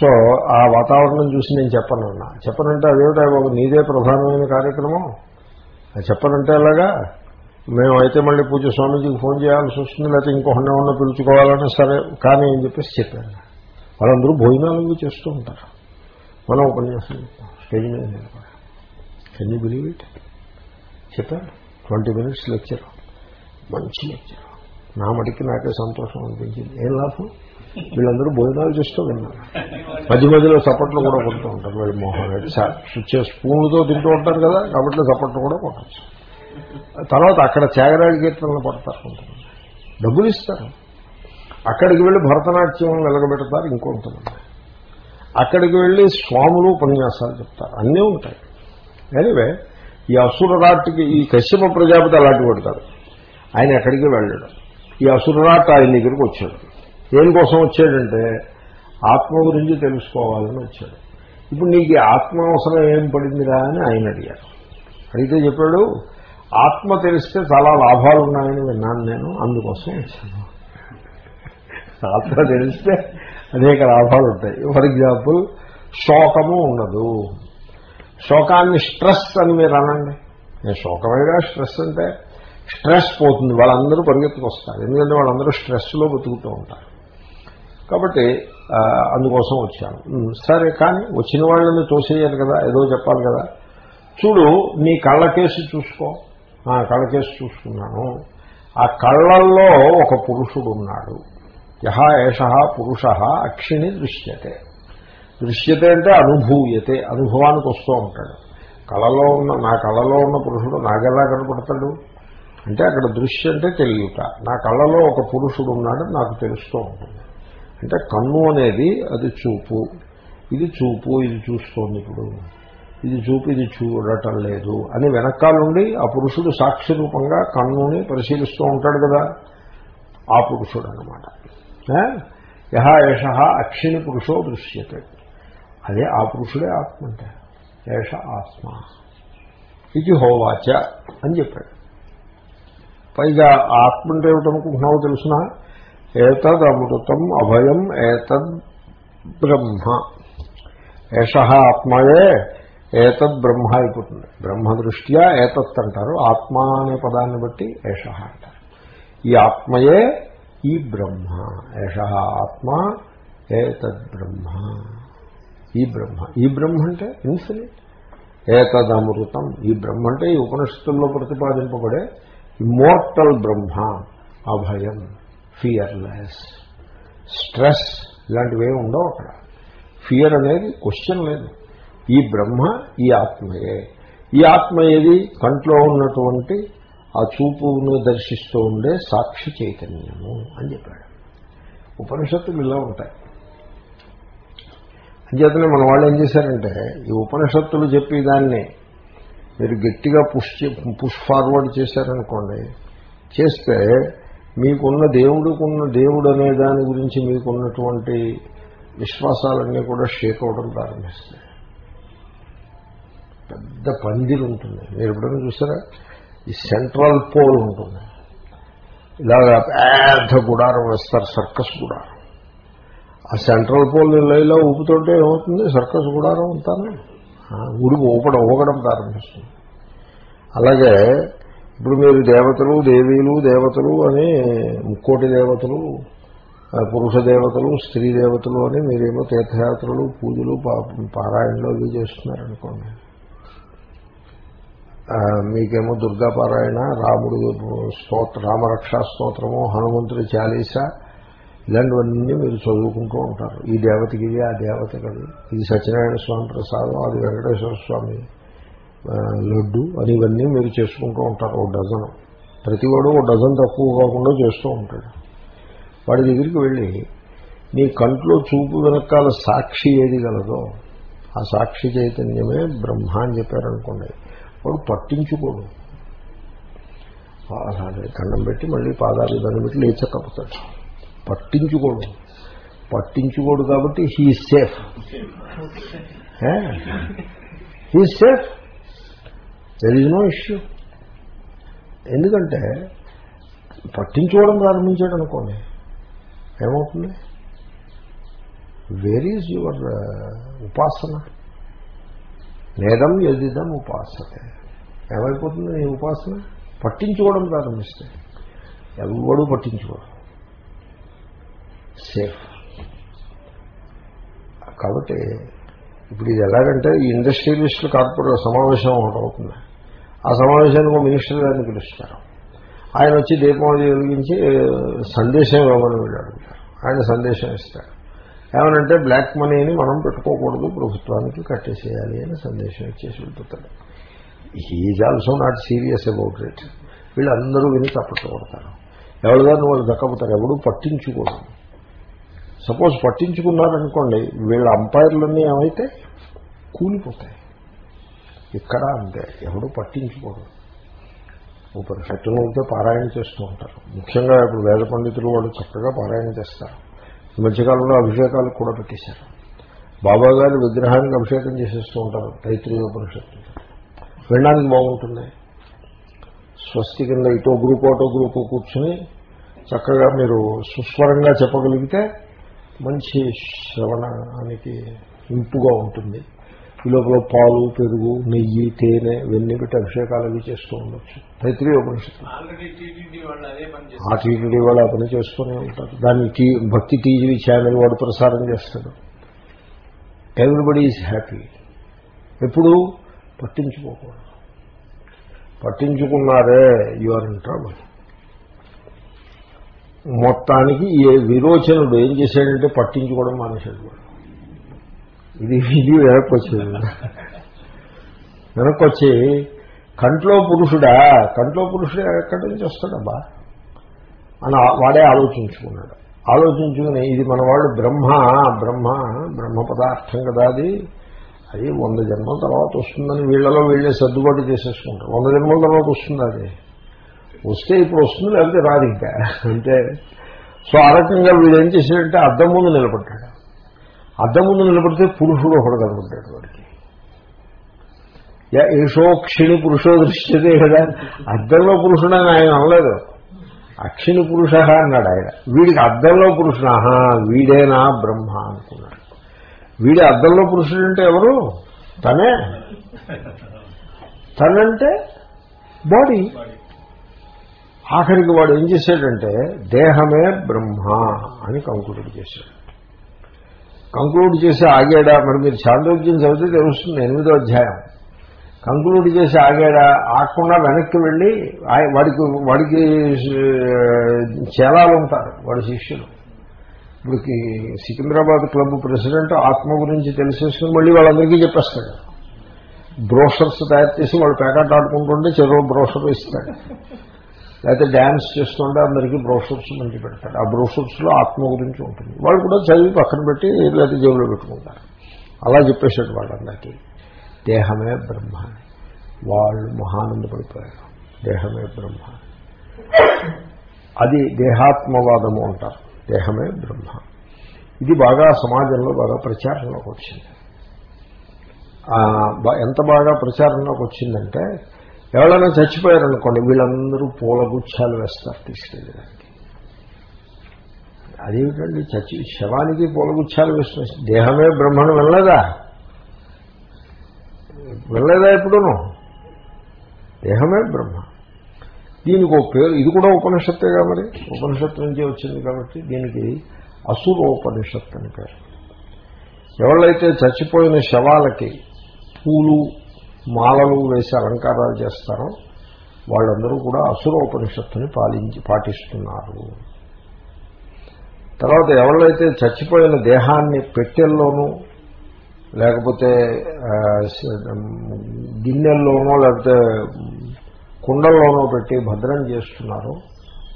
సో ఆ వాతావరణం చూసి నేను చెప్పనన్నా చెప్పనంటే అదేమిటా బాబు? నీదే ప్రధానమైన కార్యక్రమం? అది చెప్పనంటే ఎలాగా? మేమైతే మళ్ళీ పూజ స్వామీజీకి ఫోన్ చేయాల్సి వస్తుంది లేకపోతే ఇంకొకటి ఏమన్నా పిలుచుకోవాలని సరే. కానీ అని చెప్పేసి చెప్పాను. వాళ్ళందరూ భోజనాలు చేస్తూ ఉంటారు. మనం ఉపన్యాసం స్టేజ్ మీద నిలబడి కెన్ యూ బిలీవ్ ఇట్ చెప్పాను. Twenty minutes lecture. మంచి లెక్చర్. నా మటుకి నాకే సంతోషం అనిపించింది. ఏం లాభం? వీళ్ళందరూ భోజనాలు చేస్తూ విన్నారు. మధ్య మధ్యలో సపట్లు కూడా కొడుతూ ఉంటారు. వీళ్ళు మోహన్ రెడ్డి స్విచ్ స్పూన్లతో తింటూ ఉంటారు కదా కాబట్టి సపట్లు కూడా కొట్టచ్చు. తర్వాత అక్కడ త్యాగరాజ కీర్తనలు పడతారు కొంతమంది. డబ్బులు ఇస్తారు. అక్కడికి వెళ్ళి భరతనాట్యం వెలగబెడతారు ఇంకొంతమంది అక్కడికి వెళ్ళి స్వాములు ఉపన్యాసాలు చెప్తారు. అన్నీ ఉంటాయి. ఎనివే ఈ అసురరాట్కి ఈ కశ్యప ప్రజాపతి అలాంటి పడతాడు ఆయన ఎక్కడికి వెళ్ళాడు. ఈ అసురరాట్ ఆయన దగ్గరికి వచ్చాడు. దేనికోసం వచ్చాడంటే ఆత్మ గురించి తెలుసుకోవాలని వచ్చాడు. ఇప్పుడు నీకు ఆత్మ అవసరం ఏం పడిందిరా అని ఆయన అడిగారు అడిగితే చెప్పాడు ఆత్మ తెలిస్తే చాలా లాభాలు ఉన్నాయని విన్నాను నేను అందుకోసం వచ్చాను. ఆత్మ తెలిస్తే అనేక లాభాలు ఉంటాయి. ఫర్ ఎగ్జాంపుల్ శోకము ఉండదు. శోకాన్ని స్ట్రెస్ అని మీరు అనండి. నేను శోకమేగా స్ట్రెస్ అంటే స్ట్రెస్ పోతుంది వాళ్ళందరూ పరిగెత్తుకొస్తారు. ఎందుకంటే వాళ్ళందరూ స్ట్రెస్లో బతుకుతూ ఉంటారు. కాబట్టి అందుకోసం వచ్చాను. సరే కానీ వచ్చిన వాళ్ళని తోసేయాలి కదా ఏదో చెప్పాలి కదా. చూడు నీ కళ్ళకేసి చూసుకో. కళ్ళ కళ్ళకేసి చూసుకున్నాను. ఆ కళ్ళల్లో ఒక పురుషుడు ఉన్నాడు యహ ఏష పురుష అక్షిని దృశ్యతే. దృశ్యతే అంటే అనుభూయతే అనుభవానికి వస్తూ ఉంటాడు. కళలో ఉన్న నా కళలో ఉన్న పురుషుడు నాకెలా కనపడతాడు? అంటే అక్కడ దృశ్యం అంటే తెలియట. నా కళ్ళలో ఒక పురుషుడు ఉన్నాడు నాకు తెలుస్తూ ఉంటుంది. అంటే కన్ను అనేది అది చూపు. ఇది చూపు ఇది చూస్తోంది ఇప్పుడు. ఇది చూపు ఇది చూడటం లేదు అని వెనకాలండి ఆ పురుషుడు సాక్షి రూపంగా కన్నుని పరిశీలిస్తూ ఉంటాడు కదా. ఆ పురుషుడు అనమాట యహ ఏష అక్షిని పురుషో దృశ్యతే. అదే ఆ పురుషుడే ఆత్మ అంటే ఏష ఆత్మ. ఇది హోవాచ అని చెప్పాడు. పైగా ఆత్మ అంటే ఏమిటనుకుంటున్నావో తెలుసిన? ఏతద్ అమృతం అభయం ఏతద్ బ్రహ్మ. ఏష ఆత్మయే ఏతద్ బ్రహ్మ అయిపోతుంది. బ్రహ్మ దృష్ట్యా ఏతత్ అంటారు. ఆత్మ అనే పదాన్ని బట్టి ఏష అంటారు. ఈ ఆత్మయే ఈ బ్రహ్మ. ఏష ఆత్మ ఏతద్ బ్రహ్మ. ఈ బ్రహ్మ. ఈ బ్రహ్మ అంటే ఇన్ఫినిట్ ఏతదమృతం ఈ బ్రహ్మ అంటే ఈ ఉపనిషత్తుల్లో ప్రతిపాదింపబడే ఇమ్మోర్టల్ బ్రహ్మ అభయం ఫియర్లెస్ స్ట్రెస్ ఇలాంటివి ఉండవు అక్కడ. ఫియర్ అనేది క్వశ్చన్ లేదు. ఈ బ్రహ్మ ఈ ఆత్మయే. ఈ ఆత్మ ఏది? కంట్లో ఉన్నటువంటి ఆ చూపును దర్శిస్తూ ఉండే సాక్షి చైతన్యము అని చెప్పాడు. ఉపనిషత్తులు ఇలా ఉంటాయి. అంచేతనే మన వాళ్ళు ఏం చేశారంటే ఈ ఉపనిషత్తులు చెప్పి దాన్ని మీరు గట్టిగా పుష్ పుష్ ఫార్వర్డ్ చేశారనుకోండి చేస్తే మీకున్న దేవుడికున్న దేవుడు అనే దాని గురించి మీకున్నటువంటి విశ్వాసాలన్నీ కూడా షేక్ అవడం ప్రారంభిస్తాయి. పెద్ద పందిరి ఉంటుంది. మీరు ఎప్పుడైనా చూసారా? ఈ సెంట్రల్ పోల్ ఉంటుంది. ఇలాగ పెద్ద గుడారం వేస్తారు సర్కస్ గుడారం. ఆ సెంట్రల్ పోల్ ఇలా ఊపుతుంటే ఏమవుతుంది? సర్కస్ గుడారం ఉంటాను ఉడికి ఊపడం ఊగడం ప్రారంభిస్తుంది. అలాగే ఇప్పుడు మీరు దేవతలు దేవీలు దేవతలు అని ముక్కోటి దేవతలు పురుష దేవతలు స్త్రీ దేవతలు అని మీరేమో తీర్థయాత్రలు పూజలు పారాయణలు ఇవి చేస్తున్నారనుకోండి. మీకేమో దుర్గా పారాయణ రాముడు స్తోత్ర రామరక్షా స్తోత్రము హనుమంతుడి చాలీస ఇలాంటివన్నీ మీరు చదువుకుంటూ ఉంటారు. ఈ దేవతకి ఇది ఆ దేవతకి ఇది సత్యనారాయణ స్వామి ప్రసాదం అది వెంకటేశ్వర స్వామి లడ్డు అని ఇవన్నీ మీరు చేసుకుంటూ ఉంటారు. ఓ డజన్. ప్రతివాడు ఓ డజన్ తక్కువ కాకుండా చేస్తూ ఉంటాడు. వాడి దగ్గరికి వెళ్ళి నీ కంట్లో చూపు వెనకాల సాక్షి ఏది గలదో ఆ సాక్షి చైతన్యమే బ్రహ్మ అని చెప్పారనుకోండి. వాడు పట్టించుకోడు. అలాగే కన్నం పెట్టి మళ్ళీ పాదాలు దాన్ని పెట్టి లేచకపోతాడు పట్టించుకోడు. పట్టించుకోడు కాబట్టి he safe he safe there is no issue ఎందుకంటే పట్టించుకోవడం ప్రారంభించాడు అనుకోండి. ఏమవుతుంది? వేర్ ఈజ్ యువర్ ఉపాసన నేదం ఎదిదం ఉపాసతే ఏమైపోతుంది నీ ఉపాసన పట్టించుకోవడం ప్రారంభిస్తే. ఎవడు పట్టించుకోడు? సేఫ్ కాబట్టి ఇప్పుడు ఇది ఎలాగంటే ఈ ఇండస్ట్రియలిస్టులు కార్పొరేట్ సమావేశం ఒకటి అవుతుంది. ఆ సమావేశానికి ఒక మినిస్టర్ గారిని పిలుస్తారు. ఆయన వచ్చి దీపం అది వెలిగించి సందేశం ఇవ్వమని వీళ్ళు అడుగుతారు ఆయన సందేశం ఇస్తాడు. ఏమనంటే బ్లాక్ మనీని మనం పెట్టుకోకూడదు ప్రభుత్వానికి కట్టేసేయాలి అని సందేశం ఇచ్చేసి వెళ్ళిపోతాడు he's also not serious about it వీళ్ళందరూ విని తప్పట్టు కొడతారు. ఎవరిదాన్ని వాళ్ళు దక్కపోతారు ఎవడు పట్టించుకోరు. సపోజ్ పట్టించుకున్నారనుకోండి వీళ్ళ అంపైర్లన్నీ ఏమైతే కూలిపోతాయి. ఇక్కడ అంతే ఎవడు పట్టించుకోరు ఉపనిషత్తులు ఉంటే పారాయణ చేస్తూ ఉంటారు. ముఖ్యంగా ఇప్పుడు వేద పండితులు వాళ్ళు చక్కగా పారాయణ చేస్తారు. ఈ మధ్యకాలంలో అభిషేకాలు కూడా పెట్టేశారు. బాబా గారి విగ్రహానికి అభిషేకం చేసేస్తూ ఉంటారు తైత్రీయ ఉపనిషత్తు వినడానికి బాగుంటుంది. స్వస్తి కింద ఇటో గ్రూప్ అటో గ్రూప్ కూర్చుని చక్కగా మీరు సుస్వరంగా చెప్పగలిగితే మంచి శ్రవణానికి ఇంపుగా ఉంటుంది. ఈ లోపల పాలు పెరుగు నెయ్యి తేనె ఇవన్నీ పెట్టి అభిషేకాలు అవి చేస్తూ ఉండొచ్చు. తైత్రీయ ఉపనిషత్తు ఆ టీటీడీ వాళ్ళు ఆ పని చేస్తూనే ఉంటారు. దాన్ని టీ భక్తి టీవీ ఛానల్ వాడు ప్రసారం చేస్తాడు. ఎవ్రీబడి ఈజ్ హ్యాపీ ఎప్పుడు పట్టించుకోకూడదు. పట్టించుకున్నారే యు ఆర్ ఇన్ ట్రబుల్ మొత్తానికి ఏ విరోచనుడు ఏం చేశాడంటే పట్టించుకోవడం మానేశాడు ఇది ఇది వెనక్కి వచ్చింది వెనక్కి వచ్చి కంట్లో పురుషుడా? కంట్లో పురుషుడు ఎక్కడి నుంచి వస్తాడబ్బా? అని వాడే ఆలోచించుకున్నాడు. ఆలోచించుకుని ఇది మన వాళ్ళు బ్రహ్మ బ్రహ్మ బ్రహ్మ పదార్థం కదా అది. అది వంద జన్మల తర్వాత వస్తుందని వీళ్ళలో వీళ్ళే సర్దుబాటు చేసేసుకుంటారు. వంద జన్మల తర్వాత వస్తుంది అది? వస్తే ఇప్పుడు వస్తుంది లేకపోతే రాదు ఇంకా. అంటే సో ఆ రకంగా వీడు ఏం చేశాడంటే అద్దం ముందు నిలబడ్డాడు. అద్దం ముందు నిలబడితే పురుషుడు ఒకడు కనబడ్డాడు వాడికి. యా ఏషోక్షిణి పురుషో దృశ్యతే కదా. అద్దంలో పురుషుడని ఆయన అనలేదు. అక్షిణి పురుష అన్నాడు ఆయన. వీడికి అద్దంలో పురుషుడు ఆహా వీడేనా బ్రహ్మ అనుకున్నాడు. వీడి అద్దంలో పురుషుడు అంటే ఎవరు? తనే. తనంటే బాడీ. ఆఖరికి వాడు ఏం చేశాడంటే దేహమే బ్రహ్మ అని కంక్లూడ్ చేశాడు. కంక్లూడ్ చేసి ఆగాడా? మరి మీరు చాంద్రోగ్యం చదివితే తెలుస్తుంది ఎనిమిదో అధ్యాయం. కంక్లూడ్ చేసి ఆగాడా? ఆకుండా వెనక్కి వెళ్ళి వాడికి వాడికి చేలాలు ఉంటారు వాడి శిష్యులు. ఇప్పుడు సికింద్రాబాద్ క్లబ్ ప్రెసిడెంట్ ఆత్మ గురించి తెలిసేసుకుని మళ్ళీ వాళ్ళందరికీ చెప్పేస్తాడు. బ్రోషర్స్ తయారు చేసి వాళ్ళు పేకాట ఆడుకుంటుంటే చెరువు బ్రోషర్ ఇస్తాడు. లేకపోతే డ్యాన్స్ చేస్తుంటే అందరికీ బ్రోషర్స్ మంచి పెడతారు. ఆ బ్రోషర్స్లో ఆత్మ గురించి ఉంటుంది. వాళ్ళు కూడా చదివి పక్కన పెట్టి లేకపోతే జేబులో పెట్టుకుంటారు. అలా చెప్పేశాడు వాళ్ళందరికీ. దేహమే బ్రహ్మ వాళ్ళు మహానందపడిపోయారు. దేహమే బ్రహ్మ అది దేహాత్మవాదము అంటారు. దేహమే బ్రహ్మ. ఇది బాగా సమాజంలో బాగా ప్రచారంలోకి వచ్చింది. ఎంత బాగా ప్రచారంలోకి వచ్చిందంటే ఎవరైనా చచ్చిపోయారనుకోండి వీళ్ళందరూ పూల గుచ్చాలు వేస్తారు తీసుకెళ్ళడానికి. అదేమిటండి చచ్చి శవానికి పూల గుచ్చాలు దేహమే బ్రహ్మను వెళ్ళలేదా? వెళ్ళలేదా ఎప్పుడును? దేహమే బ్రహ్మ. దీనికి ఒక పేరు ఇది కూడా ఉపనిషత్తేగా మరి? ఉపనిషత్తు నుంచే వచ్చింది కాబట్టి దీనికి అసురోపనిషత్తు అని పేరు. ఎవళ్ళైతే చచ్చిపోయిన శవాలకి పూలు మాలలు వేసి అలంకారాలు చేస్తారో. వాళ్ళందరూ కూడా అసురోపనిషత్తుని పాలించి పాటిస్తున్నారు. తర్వాత ఎవరైతే చచ్చిపోయిన దేహాన్ని పెట్టెల్లోనూ లేకపోతే గిన్నెల్లోనో లేకపోతే కుండల్లోనో పెట్టి భద్రం చేస్తున్నారో.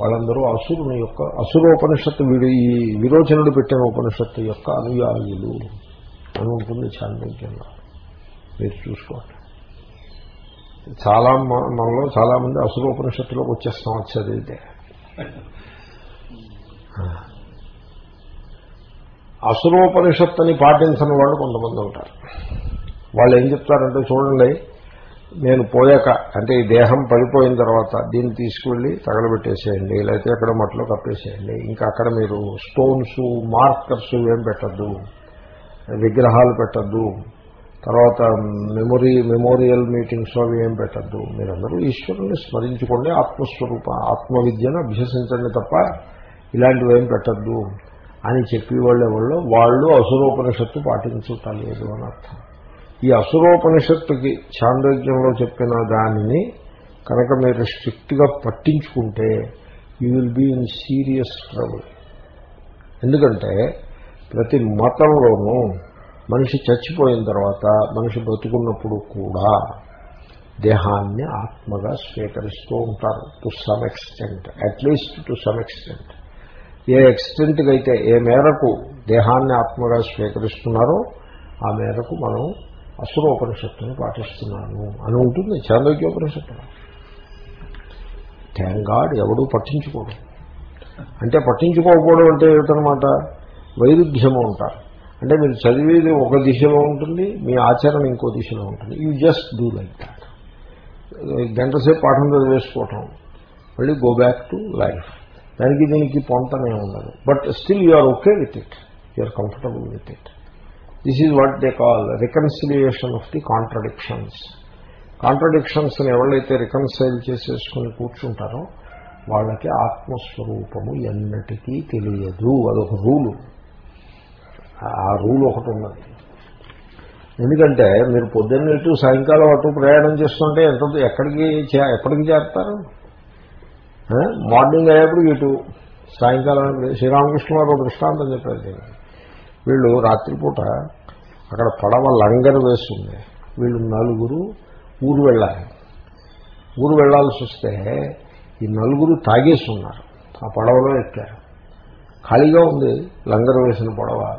వాళ్ళందరూ అసురుని యొక్క అసురోపనిషత్తు వీడు ఈ విరోచనుడు పెట్టిన ఉపనిషత్తు యొక్క అనుయాయులు. అని ఉంటుంది చాంద్రోగ్యంలో మీరు చూసుకోండి. చాలా మ- మనలో చాలా మంది అసురోపనిషత్తులోకి వచ్చేస్తాం వచ్చేది అయితే అసురోపనిషత్తుని పాటించని వాళ్ళు కొంతమంది ఉంటారు. వాళ్ళు ఏం చెప్తారంటే చూడండి నేను పోయాక అంటే ఈ దేహం పడిపోయిన తర్వాత దీన్ని తీసుకువెళ్ళి తగలబెట్టేసేయండి లేకపోతే అక్కడ మట్లో కప్పేసేయండి ఇంకా అక్కడ మీరు స్టోన్స్ మార్కర్స్ ఏం పెట్టద్దు విగ్రహాలు పెట్టద్దు తర్వాత మెమొరీ మెమోరియల్ మీటింగ్స్ అవి ఏం పెట్టద్దు. మీరందరూ ఈశ్వరుని స్మరించుకోండి. ఆత్మస్వరూప ఆత్మవిద్యను అభ్యసించండి తప్ప ఇలాంటివి ఏం పెట్టద్దు అని చెప్పి వాళ్ళు ఎవరో వాళ్ళు అసురోపనిషత్తు పాటించుటలేదు అని అర్థం. ఈ అసురోపనిషత్తుకి చాంద్రోగ్యంలో చెప్పిన దానిని కనుక మీరు స్ట్రిక్ట్గా పట్టించుకుంటే you will be in serious trouble. ఎందుకంటే ప్రతి మతంలోనూ మనిషి చచ్చిపోయిన తర్వాత మనిషి బతుకున్నప్పుడు కూడా దేహాన్ని ఆత్మగా స్వీకరిస్తూ ఉంటారు to some extent at least to some extent ఏ ఎక్స్టెంట్కి అయితే ఏ మేరకు దేహాన్ని ఆత్మగా స్వీకరిస్తున్నారో ఆ మేరకు మనం అసురోపనిషత్తుని పాటిస్తున్నాము అని ఉంటుంది చాంద్రోగ్యోపనిషత్తు. థ్యాంగాడ్ ఎవడూ పట్టించుకోడు. అంటే పట్టించుకోకపోవడం అంటే ఏమిటనమాట వైరుధ్యము ఉంటారు అంటే మీరు చదివేది ఒక దిశలో ఉంటుంది మీ ఆచరణ ఇంకో దిశలో ఉంటుంది. You just do like that గంటసేపు పాఠం చదివేసుకోవటం. మళ్ళీ గో బ్యాక్ టు లైఫ్ దానికి దీనికి పొంతనే ఉండదు. But still you are okay with it you are comfortable with it this is what they call reconciliation of the contradictions కాంట్రడిక్షన్స్ని ఎవరైతే రికన్సైల్ చేసేసుకుని కూర్చుంటారో వాళ్ళకి ఆత్మస్వరూపము ఎన్నటికీ తెలియదు. అదొక రూలు ఆ రూల్ ఒకటి ఉన్నది. ఎందుకంటే మీరు పొద్దున్న ఇటు సాయంకాలం అటు ప్రయాణం చేస్తుంటే ఎంత ఎక్కడికి చే- ఎప్పటికి చేరుతారు? మార్నింగ్ అయ్యేప్పుడు ఇటు. సాయంకాలం శ్రీరామకృష్ణ వారు దృష్టాంతం చెప్పారు వీళ్ళు రాత్రిపూట అక్కడ పడవ లంగర్ వేస్తుంది. వీళ్ళు నలుగురు ఊరు వెళ్ళాలి. ఊరు వెళ్ళాల్సి వస్తే ఈ నలుగురు తాగేసి ఉన్నారు. ఆ పడవలో ఎక్కారు. ఖాళీగా ఉంది లంగరు వేసిన పడవ.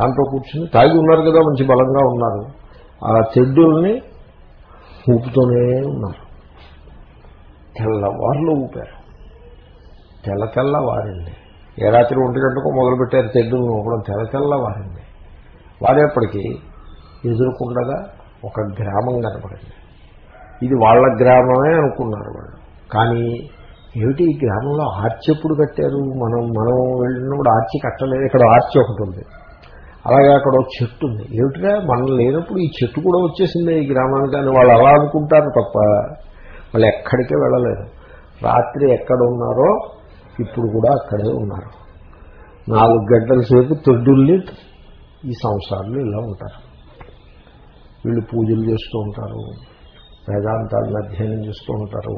దాంట్లో కూర్చుని తాగి ఉన్నారు కదా మంచి బలంగా ఉన్నారు. ఆ చెడ్డుల్ని ఊపుతూనే ఉన్నారు. తెల్లవారులు ఊపారు. తెల్ల తెల్లవారింది. ఏ రాత్రి ఒంటి గంటకు మొదలుపెట్టారు తెడ్డులను ఊపడం తెల్ల తెల్లవారింది. వారింది వారేపటికి ఎదురుకుండగా ఒక గ్రామం కనపడింది. ఇది వాళ్ళ గ్రామమే అనుకున్నారు వాళ్ళు. కానీ ఏమిటి ఈ గ్రామంలో ఆర్చి ఎప్పుడు కట్టారు? మనం మనం వెళ్ళినప్పుడు ఆర్చి కట్టలేదు. ఇక్కడ ఆర్చి ఒకటి ఉంది. అలాగే అక్కడ ఒక చెట్టు ఉంది. ఏమిటిగా మనం లేనప్పుడు ఈ చెట్టు కూడా వచ్చేసింది ఈ గ్రామానికి అని వాళ్ళు అలా అనుకుంటారు తప్ప వాళ్ళు ఎక్కడికే వెళ్ళలేదు రాత్రి ఎక్కడ ఉన్నారో ఇప్పుడు కూడా అక్కడే ఉన్నారు. నాలుగు గంటల సేపు తొడ్డుల్ని ఈ సంవత్సరాలు ఇలా ఉంటారు. వీళ్ళు పూజలు చేస్తూ ఉంటారు వేదాంతాలను అధ్యయనం చేస్తూ ఉంటారు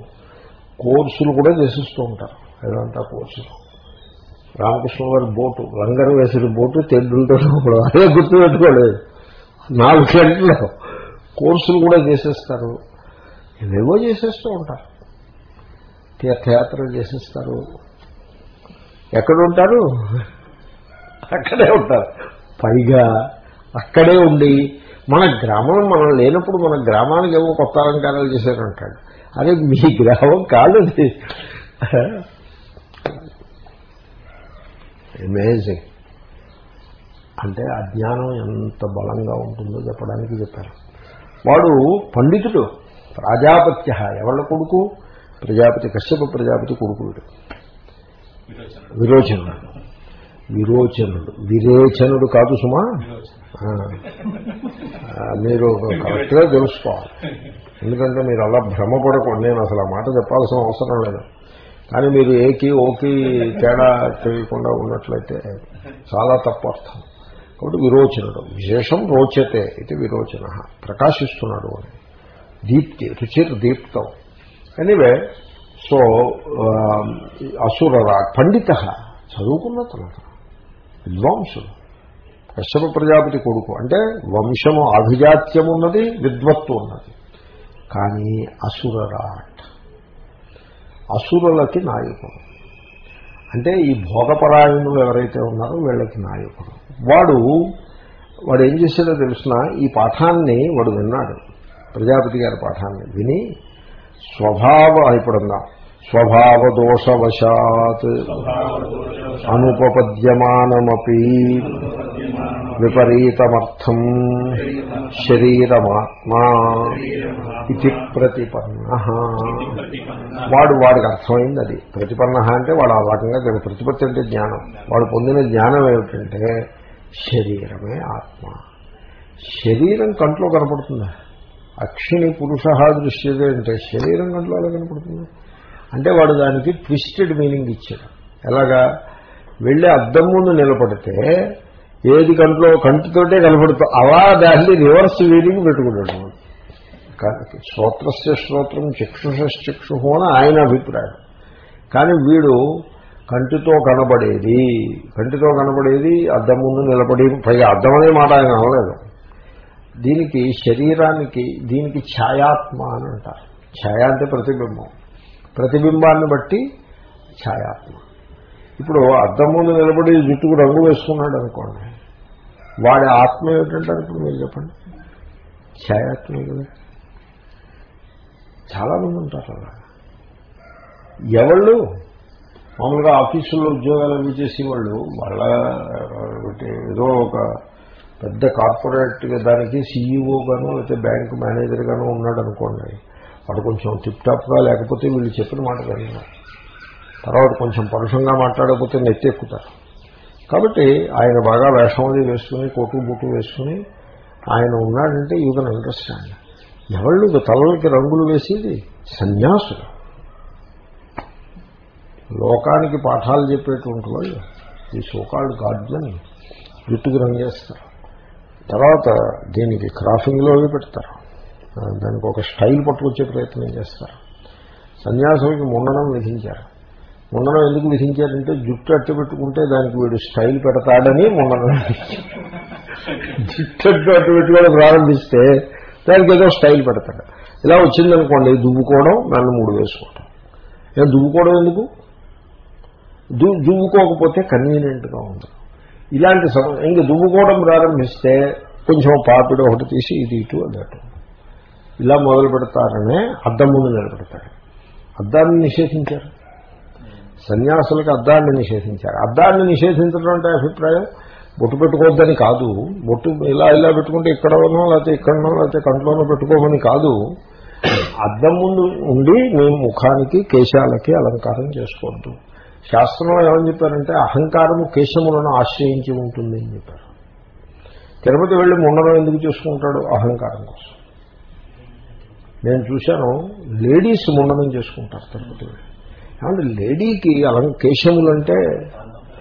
కోర్సులు కూడా చేసిస్తూ ఉంటారు. వేదాంత కోర్సులు. రామకృష్ణ గారి బోటు లంగర్ వేసిన బోటు తెడ్డులతో అదే గుర్తుపెట్టుకోలేదు నాలుగు గంటలు కోర్సులు కూడా చేసేస్తారు. ఇవేవో చేసేస్తూ ఉంటారు. తీర్థయాత్రలు చేసేస్తారు. ఎక్కడ ఉంటారు? అక్కడే ఉంటారు. పైగా అక్కడే ఉండి మన గ్రామం మనం లేనప్పుడు మన గ్రామానికి ఏవో కొత్త అలంకారాలు చేశారంటాడు. అదే మీ గ్రామం కాదు అమేజింగ్ అంటే అజ్ఞానం ఎంత బలంగా ఉంటుందో చెప్పడానికి చెప్పారు. వాడు పండితుడు ప్రజాపత్య ఎవళ్ళ కొడుకు? ప్రజాపతి కశ్యప ప్రజాపతి కొడుకు వీడు విరోచనుడు. విరోచనుడు. విరేచనుడు కాదు సుమా? మీరు కరెక్ట్గా తెలుసుకోవాలి. ఎందుకంటే మీరు అలా భ్రమపడకూడదు. నేను అసలు ఆ మాట చెప్పాల్సిన అవసరం లేదు. కానీ మీరు ఏకి ఓకి తేడా తెలియకుండా ఉన్నట్లయితే చాలా తప్పు అర్థం. కాబట్టి విరోచనుడు. విశేషం రోచతే ఇది విరోచన. ప్రకాశిస్తున్నాడు అని. దీప్తి రుచిర్ దీప్తం ఎనివే సో అసురరా పండిత. చదువుకున్న తర్వాత. విద్వాంసుడు. కశ్యప ప్రజాపతి కొడుకు. అంటే వంశము అభిజాత్యం ఉన్నది విద్వత్తు ఉన్నది. కానీ అసురరాట్ అసురులకి నాయకుడు. అంటే ఈ భోగపరాయణులు ఎవరైతే ఉన్నారో వీళ్ళకి నాయకుడు. వాడు వాడు ఏం చేశాడో తెలిసిన ఈ పాఠాన్ని వాడు విన్నాడు. ప్రజాపతి గారి పాఠాన్ని విని స్వభావ ఇప్పుడున్నా స్వభావ దోషవశాత్ అనుపపద్యమానమపి. విపరీతమర్థం శరీరమాత్మా ఇది ప్రతిపన్న. వాడు వాడికి అర్థమైంది అది. ప్రతిపన్న అంటే వాడు ఆ రకంగా దాని ప్రతిపత్తి అంటే జ్ఞానం. వాడు పొందిన జ్ఞానం ఏమిటంటే శరీరమే ఆత్మ. శరీరం కంట్లో కనపడుతుందా? అక్షిని పురుష దృశ్యతే అంటే శరీరం కంట్లో అలా కనపడుతుంది? అంటే వాడు దానికి ట్విస్టెడ్ మీనింగ్ ఇచ్చాడు. ఎలాగా? వెళ్ళి అద్దం ముందు నిలబడితే ఏది కంట్లో కంటితోటే కనపడుతూ అలా దాన్ని రివర్స్ వీలింగ్ పెట్టుకున్నాడు వాడు. శ్రోత్రస్య శ్రోత్రం చక్షుషక్షు అని ఆయన అభిప్రాయం. కానీ వీడు కంటితో కనబడేది కంటితో కనబడేది అద్దం ముందు నిలబడి పైగా అద్దం అనే మాట ఆయన అనలేదు. దీనికి శరీరానికి దీనికి ఛాయాత్మ అని అంటారు. ఛాయ అంటే ప్రతిబింబం. ప్రతిబింబాన్ని బట్టి ఛాయాత్మ. ఇప్పుడు అద్దం ముందు నిలబడి జుట్టుకు రంగు వేసుకున్నాడు అనుకోండి. వాడి ఆత్మ ఏమిటంటారు ఇప్పుడు మీరు చెప్పండి? ఛాయాత్మ కదా. చాలామంది ఉంటారు అలా. ఎవళ్ళు? మామూలుగా ఆఫీసుల్లో ఉద్యోగాలు అవి చేసేవాళ్ళు. వాళ్ళ ఏదో ఒక పెద్ద కార్పొరేట్ దానికి సీఈఓ గాను లేకపోతే బ్యాంక్ మేనేజర్ గాను ఉన్నాడు అనుకోండి. వాడు కొంచెం టిప్ టాప్గా లేకపోతే వీళ్ళు చెప్పిన మాట కానీ తర్వాత కొంచెం పరుషంగా మాట్లాడకపోతే నెత్తెక్కుతారు. కాబట్టి ఆయన బాగా వేషం అది వేసుకుని కోటు బుట్టు వేసుకుని ఆయన ఉన్నాడంటే యూ కెన్ అండర్స్టాండ్ ఎవళ్ళు తలలకి రంగులు వేసేది? సన్యాసులు. లోకానికి పాఠాలు చెప్పేటువంటి వాళ్ళు ఈ సోకాళ్ళు గాడ్లని జుట్టుకు రంగు చేస్తారు తర్వాత దీనికి క్రాఫింగ్లో అవి పెడతారు. దానికి ఒక స్టైల్ పట్టుకొచ్చే ప్రయత్నం చేస్తారు. సన్యాసులకి ముండనం విధించారు. ముండనం ఎందుకు విధించారంటే జుట్టు అట్టు పెట్టుకుంటే దానికి వీడు స్టైల్ పెడతాడని ముండనం జుట్టు అట్టు అట్టు పెట్టుకోవడం ప్రారంభిస్తే దానికి ఏదో స్టైల్ పెడతాడు. ఇలా వచ్చిందనుకోండి దువ్వుకోవడం నన్ను మూడు వేసుకోవడం నేను దువ్వుకోవడం ఎందుకు? దు దువ్వుకోకపోతే కన్వీనియంట్గా ఉంది ఇలాంటి సమయం ఇంక దువ్వుకోవడం ప్రారంభిస్తే కొంచెం పాపిడి ఒకటి తీసి ఇది ఇటు అది ఇలా మొదలు పెడతారనే అద్దం ముందు నిలబెడతాడు. అద్దాన్ని నిషేధించారు. సన్యాసులకు అద్దాన్ని నిషేధించారు. అద్దాన్ని నిషేధించడం అంటే అభిప్రాయం బొట్టు పెట్టుకోవద్దని కాదు. బొట్టు ఇలా ఇలా పెట్టుకుంటే ఇక్కడనో లేకపోతే ఇక్కడనో లేకపోతే కంట్లోనో పెట్టుకోమని కాదు. అద్దం ముందు ఉండి మీ ముఖానికి కేశాలకి అలంకారం చేసుకోవద్దు. శాస్త్రంలో ఏమని చెప్పారంటే అహంకారము కేశములను ఆశ్రయించి ఉంటుంది అని చెప్పారు. తిరుపతి వెళ్ళి ముండనం ఎందుకు చేసుకుంటాడు? అహంకారం కోసం. నేను చూశాను లేడీస్ ముండనం చేసుకుంటారు తిరుపతి వెళ్ళి. కాబట్టి లేడీకి అలం కేశములంటే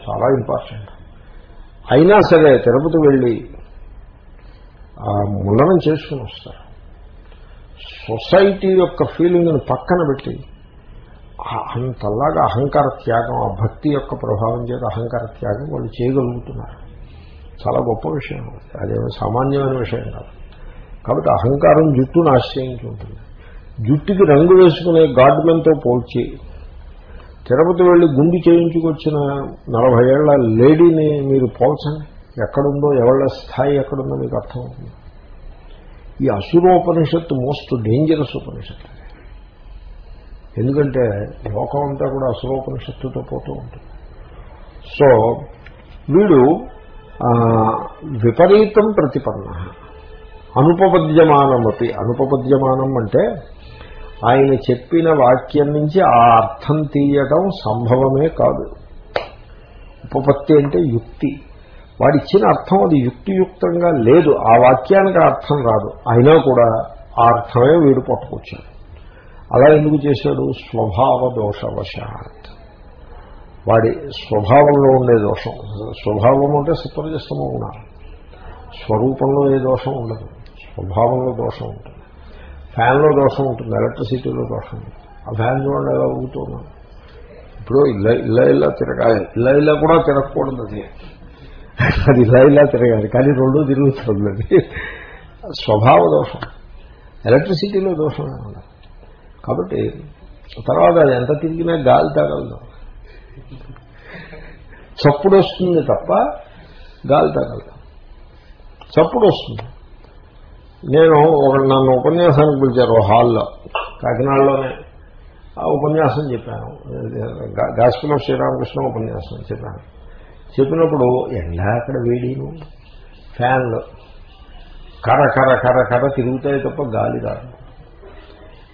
చాలా ఇంపార్టెంట్. అయినా సరే తిరుపతి వెళ్ళి ఆ ముండనం చేసుకుని వస్తారు. సొసైటీ యొక్క ఫీలింగ్ని పక్కన పెట్టి అంతలాగా అహంకార త్యాగం ఆ భక్తి యొక్క ప్రభావం చేత అహంకార త్యాగం వాళ్ళు చేయగలుగుతున్నారు. చాలా గొప్ప విషయం అదేమో సామాన్యమైన విషయం కాదు. కాబట్టి అహంకారం జుట్టును ఆశ్రయించి ఉంటుంది జుట్టుకి రంగు వేసుకునే గాడ్మెన్తో పోల్చి తిరుపతి వెళ్ళి గుండు చేయించుకొచ్చిన నలభై ఏళ్ళ లేడీని మీరు పోల్చండి. ఎక్కడుందో ఎవళ్ళ స్థాయి ఎక్కడుందో మీకు అర్థమవుతుంది. ఈ అసురోపనిషత్తు మోస్ట్ డేంజరస్ ఉపనిషత్తు. ఎందుకంటే లోకం అంతా కూడా అసురోపనిషత్తుతో పోతూ ఉంటుంది. సో వీడు విపరీతం ప్రతిపన్న. అనుపపద్యమానమతి అనుపపద్యమానం అంటే ఆయన చెప్పిన వాక్యం నుంచి ఆ అర్థం తీయటం సంభవమే కాదు. ఉపపత్తి అంటే యుక్తి. వాడిచ్చిన అర్థం అది యుక్తియుక్తంగా లేదు. ఆ వాక్యానికి అర్థం రాదు. అయినా కూడా ఆ అర్థమే వీడు పట్టుకొచ్చాడు. అలా ఎందుకు చేశాడు? స్వభావ దోషవశాత్. వాడి స్వభావంలో ఉండే దోషం. స్వభావం అంటే సత్వరజస్తమో ఉన్నారు స్వరూపంలో ఏ దోషం ఉండదు. స్వభావంలో దోషం ఉంటుంది. ఫ్యాన్లో దోషం ఉంటుంది ఎలక్ట్రిసిటీలో దోషం ఉంటుంది. ఆ ఫ్యాన్ చూడండి ఎలా ఊగుతున్నాను ఇప్పుడు ఇలా ఇలా ఇలా తిరగాలి ఇలా ఇలా కూడా తిరగకూడదు అది. అది ఇలా ఇలా తిరగాలి కానీ రెండు తిరుగుతుంది అది. స్వభావ దోషం ఎలక్ట్రిసిటీలో దోషం ఉండదు. కాబట్టి తర్వాత అది ఎంత తిరిగినా గాలి తగలదు. చప్పుడు వస్తుంది తప్ప గాలి తగలదు. చప్పుడు వస్తుంది. నేను ఒక నన్ను ఉపన్యాసానికి పిలిచారు హాల్లో కాకినాడలోనే. ఆ ఉపన్యాసం చెప్పాను. గాస్పిలో శ్రీరామకృష్ణ ఉపన్యాసం చెప్పాను. చెప్పినప్పుడు ఎండా అక్కడ వేడిను. ఫ్యాన్లు కర కర కర కర తిరుగుతాయి తప్ప గాలి రాదు.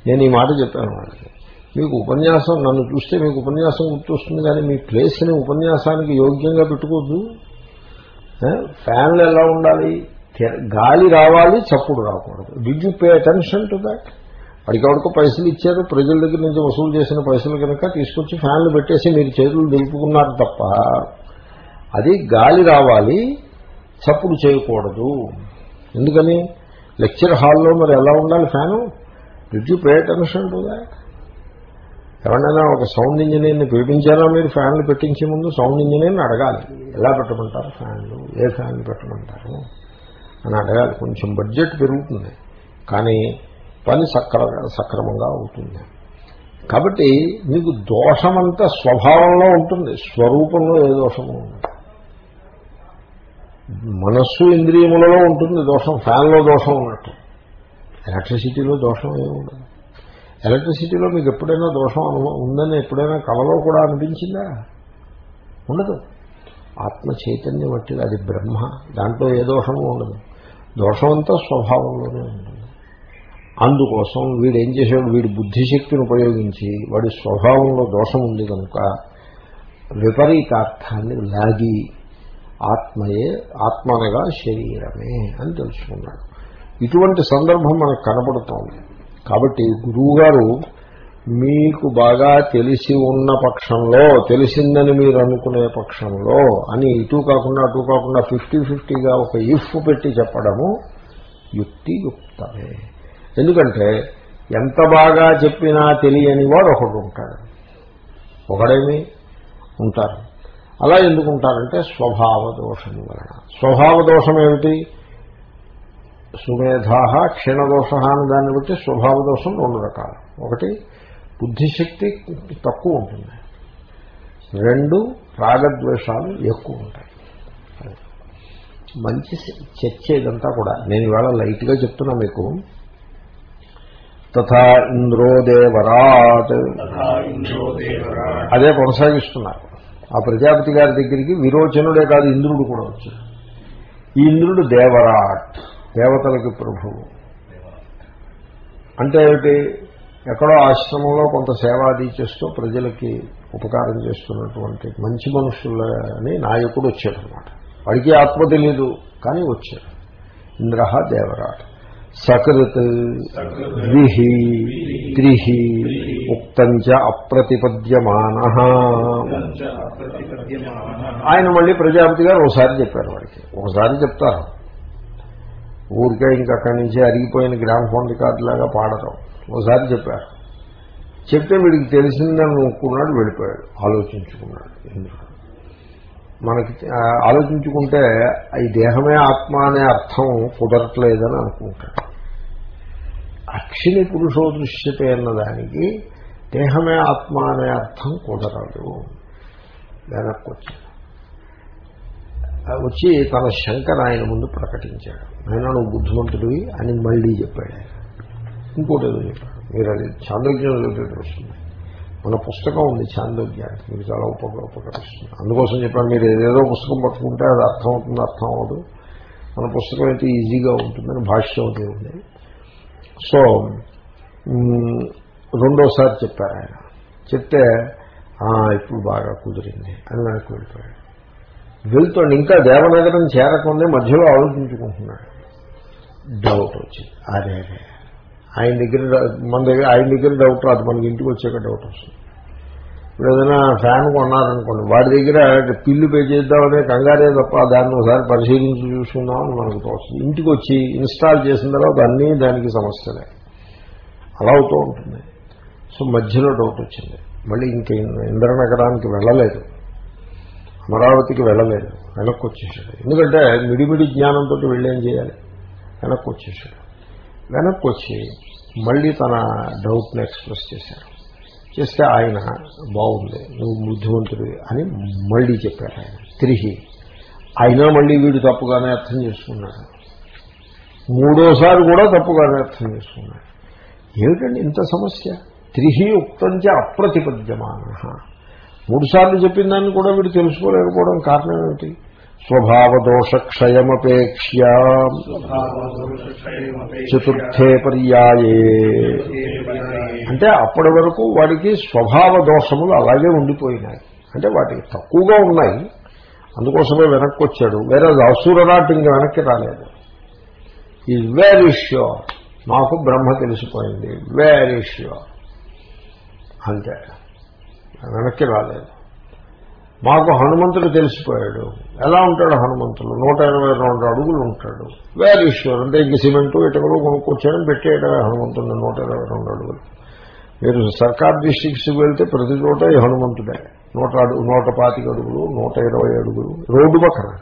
నేను ఈ మాట చెప్పాను వాళ్ళకి. మీకు ఉపన్యాసం నన్ను చూస్తే మీకు ఉపన్యాసం గుర్తొస్తుంది కానీ మీ ప్లేస్ని ఉపన్యాసానికి యోగ్యంగా పెట్టుకోవద్దు. ఫ్యాన్లు ఎలా ఉండాలి? గాలి రావాలి చప్పుడు రాకూడదు. Did you pay attention to that వాడికి ఎవరికో పైసలు ఇచ్చారు ప్రజల దగ్గర నుంచి వసూలు చేసిన పైసలు కనుక తీసుకొచ్చి ఫ్యాన్లు పెట్టేసి మీరు చేతులు దింపుకున్నారు తప్ప అది గాలి రావాలి చప్పుడు చేయకూడదు. ఎందుకని? లెక్చర్ హాల్లో మరి ఎలా ఉండాలి fan? Did you pay attention to that ఎవరైనా ఒక సౌండ్ ఇంజనీర్ని పిలిపించారా మీరు ఫ్యాన్లు పెట్టించే ముందు? సౌండ్ ఇంజనీర్ని అడగాలి. ఎలా పెట్టమంటారు ఫ్యాన్లు? ఏ ఫ్యాన్లు పెట్టమంటారు? అని అడగాలి కొంచెం బడ్జెట్ పెరుగుతుంది. కానీ పని సక్ర సక్రమంగా అవుతుంది. కాబట్టి మీకు దోషమంతా స్వభావంలో ఉంటుంది. స్వరూపంలో ఏ దోషము ఉండదు. మనస్సు ఇంద్రియములలో ఉంటుంది దోషం. ఫ్యాన్లో దోషం ఉన్నట్టు. ఎలక్ట్రిసిటీలో దోషం ఏమి ఉండదు. ఎలక్ట్రిసిటీలో మీకు ఎప్పుడైనా దోషం అనుభవం ఉందని ఎప్పుడైనా కళలో కూడా అనిపించిందా? ఉండదు. ఆత్మ చైతన్యం బట్టి అది బ్రహ్మ. దాంట్లో ఏ దోషము ఉండదు. దోషం అంతా స్వభావంలోనే ఉంటుంది. అందుకోసం వీడు ఏం చేశాడు? వీడి బుద్ధిశక్తిని ఉపయోగించి వాడి స్వభావంలో దోషం ఉంది కనుక విపరీతార్థాన్ని లాగి ఆత్మయే ఆత్మనగా శరీరమే అని తెలుసుకున్నాడు. ఇటువంటి సందర్భం మనకు కనపడుతోంది. కాబట్టి గురువుగారు మీకు బాగా తెలిసి ఉన్న పక్షంలో తెలిసిందని మీరు అనుకునే పక్షంలో అని ఇటు కాకుండా అటు కాకుండా ఫిఫ్టీ ఫిఫ్టీగా ఒక ఇఫ్ పెట్టి చెప్పడము యుక్తియుక్తమే. ఎందుకంటే ఎంత బాగా చెప్పినా తెలియని వాడు ఒకడు ఉంటాడు. ఒకడేమి? ఉంటారు. అలా ఎందుకుంటారంటే స్వభావ దోషం వలన. స్వభావ దోషం ఏమిటి? సుమేధ క్షీణదోష అని దాన్ని బట్టి స్వభావ దోషం రెండు రకాలు. ఒకటి బుద్ధిశక్తి తక్కువ ఉంటుంది. రెండు రాగద్వేషాలు ఎక్కువ ఉంటాయి. మంచి చర్చ ఇదంతా కూడా. నేను ఇవాళ లైట్గా చెప్తున్నా మీకు. తథా ఇంద్రోదేవరాట్ అదే కొనసాగిస్తున్నారు. ఆ ప్రజాపతి గారి దగ్గరికి విరోచనుడే కాదు ఇంద్రుడు కూడా వచ్చాడు. ఈ ఇంద్రుడు దేవరాట్ దేవతలకి ప్రభువు. అంటే ఏమిటి? ఎక్కడో ఆశ్రమంలో కొంత సేవాది చేస్తూ ప్రజలకి ఉపకారం చేస్తున్నటువంటి మంచి మనుషులని నాయకుడు వచ్చాడు అనమాట వాడికి ఆత్మ తెలీదు కానీ వచ్చాడు. ఇంద్ర దేవరాట్. సకృత్ ద్విహి త్రిహి ఉక్తంచ అప్రతిపద్యమాన. ఆయన మళ్ళీ ప్రజాపతి గారు ఒకసారి చెప్పారు వాడికి. ఒకసారి చెప్తారు. ఊరికే ఇంకక్కడి నుంచి అరిగిపోయిన గ్రామ్ ఫోన్ రికార్డు లాగా పాడటం. ఒకసారి చెప్పారు. చెప్తే వీడికి తెలిసిందని అనుకున్నాడు వెళ్ళిపోయాడు. ఆలోచించుకున్నాడు ఇంద్రుడు. మనకి ఆలోచించుకుంటే ఈ దేహమే ఆత్మ అనే అర్థం కుదరట్లేదని అనుకుంటాడు. అక్షిని పురుషో దృశ్యతే అన్నదానికి దేహమే ఆత్మ అనే అర్థం కుదరదు. వెనక్కి వచ్చి తన శంకర్ ఆయన ముందు ప్రకటించాడు. ఆయన నువ్వు బుద్ధిమంతుడివి అని మళ్ళీ చెప్పాడు ఆయన. ఇంకోటి ఏదో చెప్పాడు మీరు అది చాంద్రోగ్యం రిలేటెడ్ వస్తుంది మన పుస్తకం ఉంది చాంద్రోగ్యానికి మీకు చాలా ఉపక ఉపకరిస్తుంది. అందుకోసం చెప్పాను మీరు ఏదేదో పుస్తకం పట్టుకుంటే అది అర్థం అవుతుంది అర్థం అవ్వదు. మన పుస్తకం అయితే ఈజీగా ఉంటుందని భాష్యం అది ఉంది. సో రెండోసారి చెప్పారు ఆయన. చెప్తే ఇప్పుడు బాగా కుదిరింది అని వెనక్కి వెళ్ళిపోయాడు. వెళ్తాడు ఇంకా దేవనగరం చేరకుందే మధ్యలో ఆలోచించుకుంటున్నాడు. డౌట్ వచ్చింది. అదే అదే ఆయన దగ్గర మన దగ్గర ఆయన దగ్గర డౌట్ రాదు. మనకి ఇంటికి వచ్చాక డౌట్ వస్తుంది. ఇప్పుడు ఏదైనా ఫ్యాన్ కొన్నారనుకోండి వాడి దగ్గర పిల్లు పే చేద్దామనే కంగారే తప్ప దాన్ని ఒకసారి పరిశీలించి చూసుకుందామని మనకు తోస్తుంది. ఇంటికి వచ్చి ఇన్స్టాల్ చేసిన తర్వాత అన్నీ దానికి సమస్యలే. అలా అవుతూ ఉంటుంది. సో మధ్యలో డౌట్ వచ్చింది. మళ్ళీ ఇంక ఇంద్రనగరానికి వెళ్ళలేదు. అమరావతికి వెళ్ళలేదు. వెనక్కి వచ్చేసాడు. ఎందుకంటే మిడిమిడి జ్ఞానంతో వెళ్ళేం చేయాలి? వెనక్కి వచ్చేసాడు. వెనక్కి వచ్చి మళ్ళీ తన డౌట్ని ఎక్స్ప్రెస్ చేశారు. చేస్తే ఆయన బాగుంది నువ్వు బుద్ధిమంతుడివి అని మళ్ళీ చెప్పారు ఆయన. తిరిగి అయినా మళ్ళీ వీడు తప్పుగానే అర్థం చేసుకున్నాడు. మూడోసారి కూడా తప్పుగానే అర్థం చేసుకున్నాడు. ఏమిటండి ఇంత సమస్య? త్రిహి ఉక్తంచ అప్రతిపద్యమాన మూడుసార్లు చెప్పిన దాన్ని కూడా వీడు తెలుసుకోలేకపోవడం కారణం ఏమిటి స్వభావదోషక్షయమపేక్ష్య చతుర్థే పర్యాయే. అంటే అప్పటి వరకు వాడికి స్వభావ దోషములు అలాగే ఉండిపోయినాయి. అంటే వాటికి తక్కువగా ఉన్నాయి. అందుకోసమే వెనక్కి వచ్చాడు. వేరే అసూరనాటి ఇంక వెనక్కి రాలేదు. ఈజ్ వెరీ ష్యూర్ మాకు బ్రహ్మ తెలిసిపోయింది. వెరీ ష్యూర్ అంతే వెనక్కి రాలేదు. మాకు హనుమంతుడు తెలిసిపోయాడు. ఎలా ఉంటాడు హనుమంతుడు? నూట ఎనభై రెండు అడుగులు ఉంటాడు. వేరే ఈశ్వర్ అంటే ఇంక సిమెంటు ఇటుకలు కొనుక్కొచ్చాడని పెట్టేయడమే హనుమంతుడు నూట ఇరవై రెండు అడుగులు. మీరు సర్కార్ డిస్టిక్స్ వెళ్తే ప్రతి చోట ఈ హనుమంతుడే. నూట అడుగు నూట పాతిక అడుగులు నూట ఇరవై అడుగులు రోడ్డు పక్కన.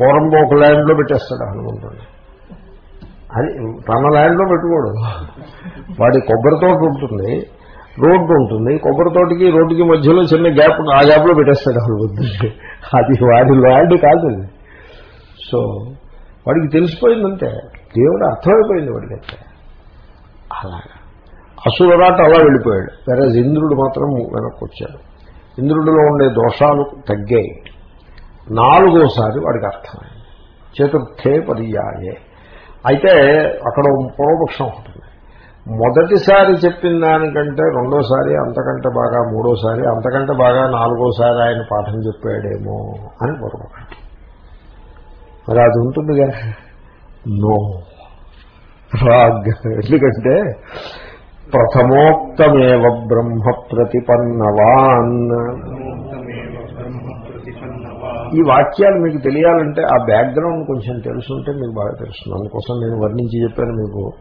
పూర్వం ఒక ల్యాండ్లో పెట్టేస్తాడు హనుమంతుడిని. అది తన ల్యాండ్లో పెట్టుకోడు. వాడి కొబ్బరితో ఉంటుంది. రోడ్డు ఉంటుంది. కొబ్బరి తోటికి రోడ్డుకి మధ్యలో చిన్న గ్యాప్ ఆ గ్యాప్లో పెట్టేస్తాడు హనుమంతుడిని అది వాడి ల్యాండ్ కాదు సో వాడికి తెలిసిపోయిందంటే దేవుడు అర్థమైపోయింది వాడికి అంతే అలాగా. అసురరాట అలా వెళ్ళిపోయాడు. వేరే ఇంద్రుడు మాత్రం వెనక్కి వచ్చాడు. ఇంద్రుడిలో ఉండే దోషాలు తగ్గాయి. నాలుగోసారి వాడికి అర్థమైంది. చతుర్థే పర్యాయే. అయితే అక్కడ పూర్వపక్షం ఉంటుంది. మొదటిసారి చెప్పిన దానికంటే రెండోసారి అంతకంటే బాగా మూడోసారి అంతకంటే బాగా నాలుగోసారి ఆయన పాఠం చెప్పాడేమో అని పొరపాటు. మరి అది ఉంటుందిగా నో. రాగ్ ఎందుకంటే ప్రథమోక్తమేవ బ్రహ్మ ప్రతిపన్నవాన్ ఈ వాక్యాలు మీకు తెలియాలంటే ఆ బ్యాక్గ్రౌండ్ కొంచెం తెలుసుంటే మీకు బాగా తెలుస్తుంది. అందుకోసం నేను వర్ణించి చెప్పాను మీకు.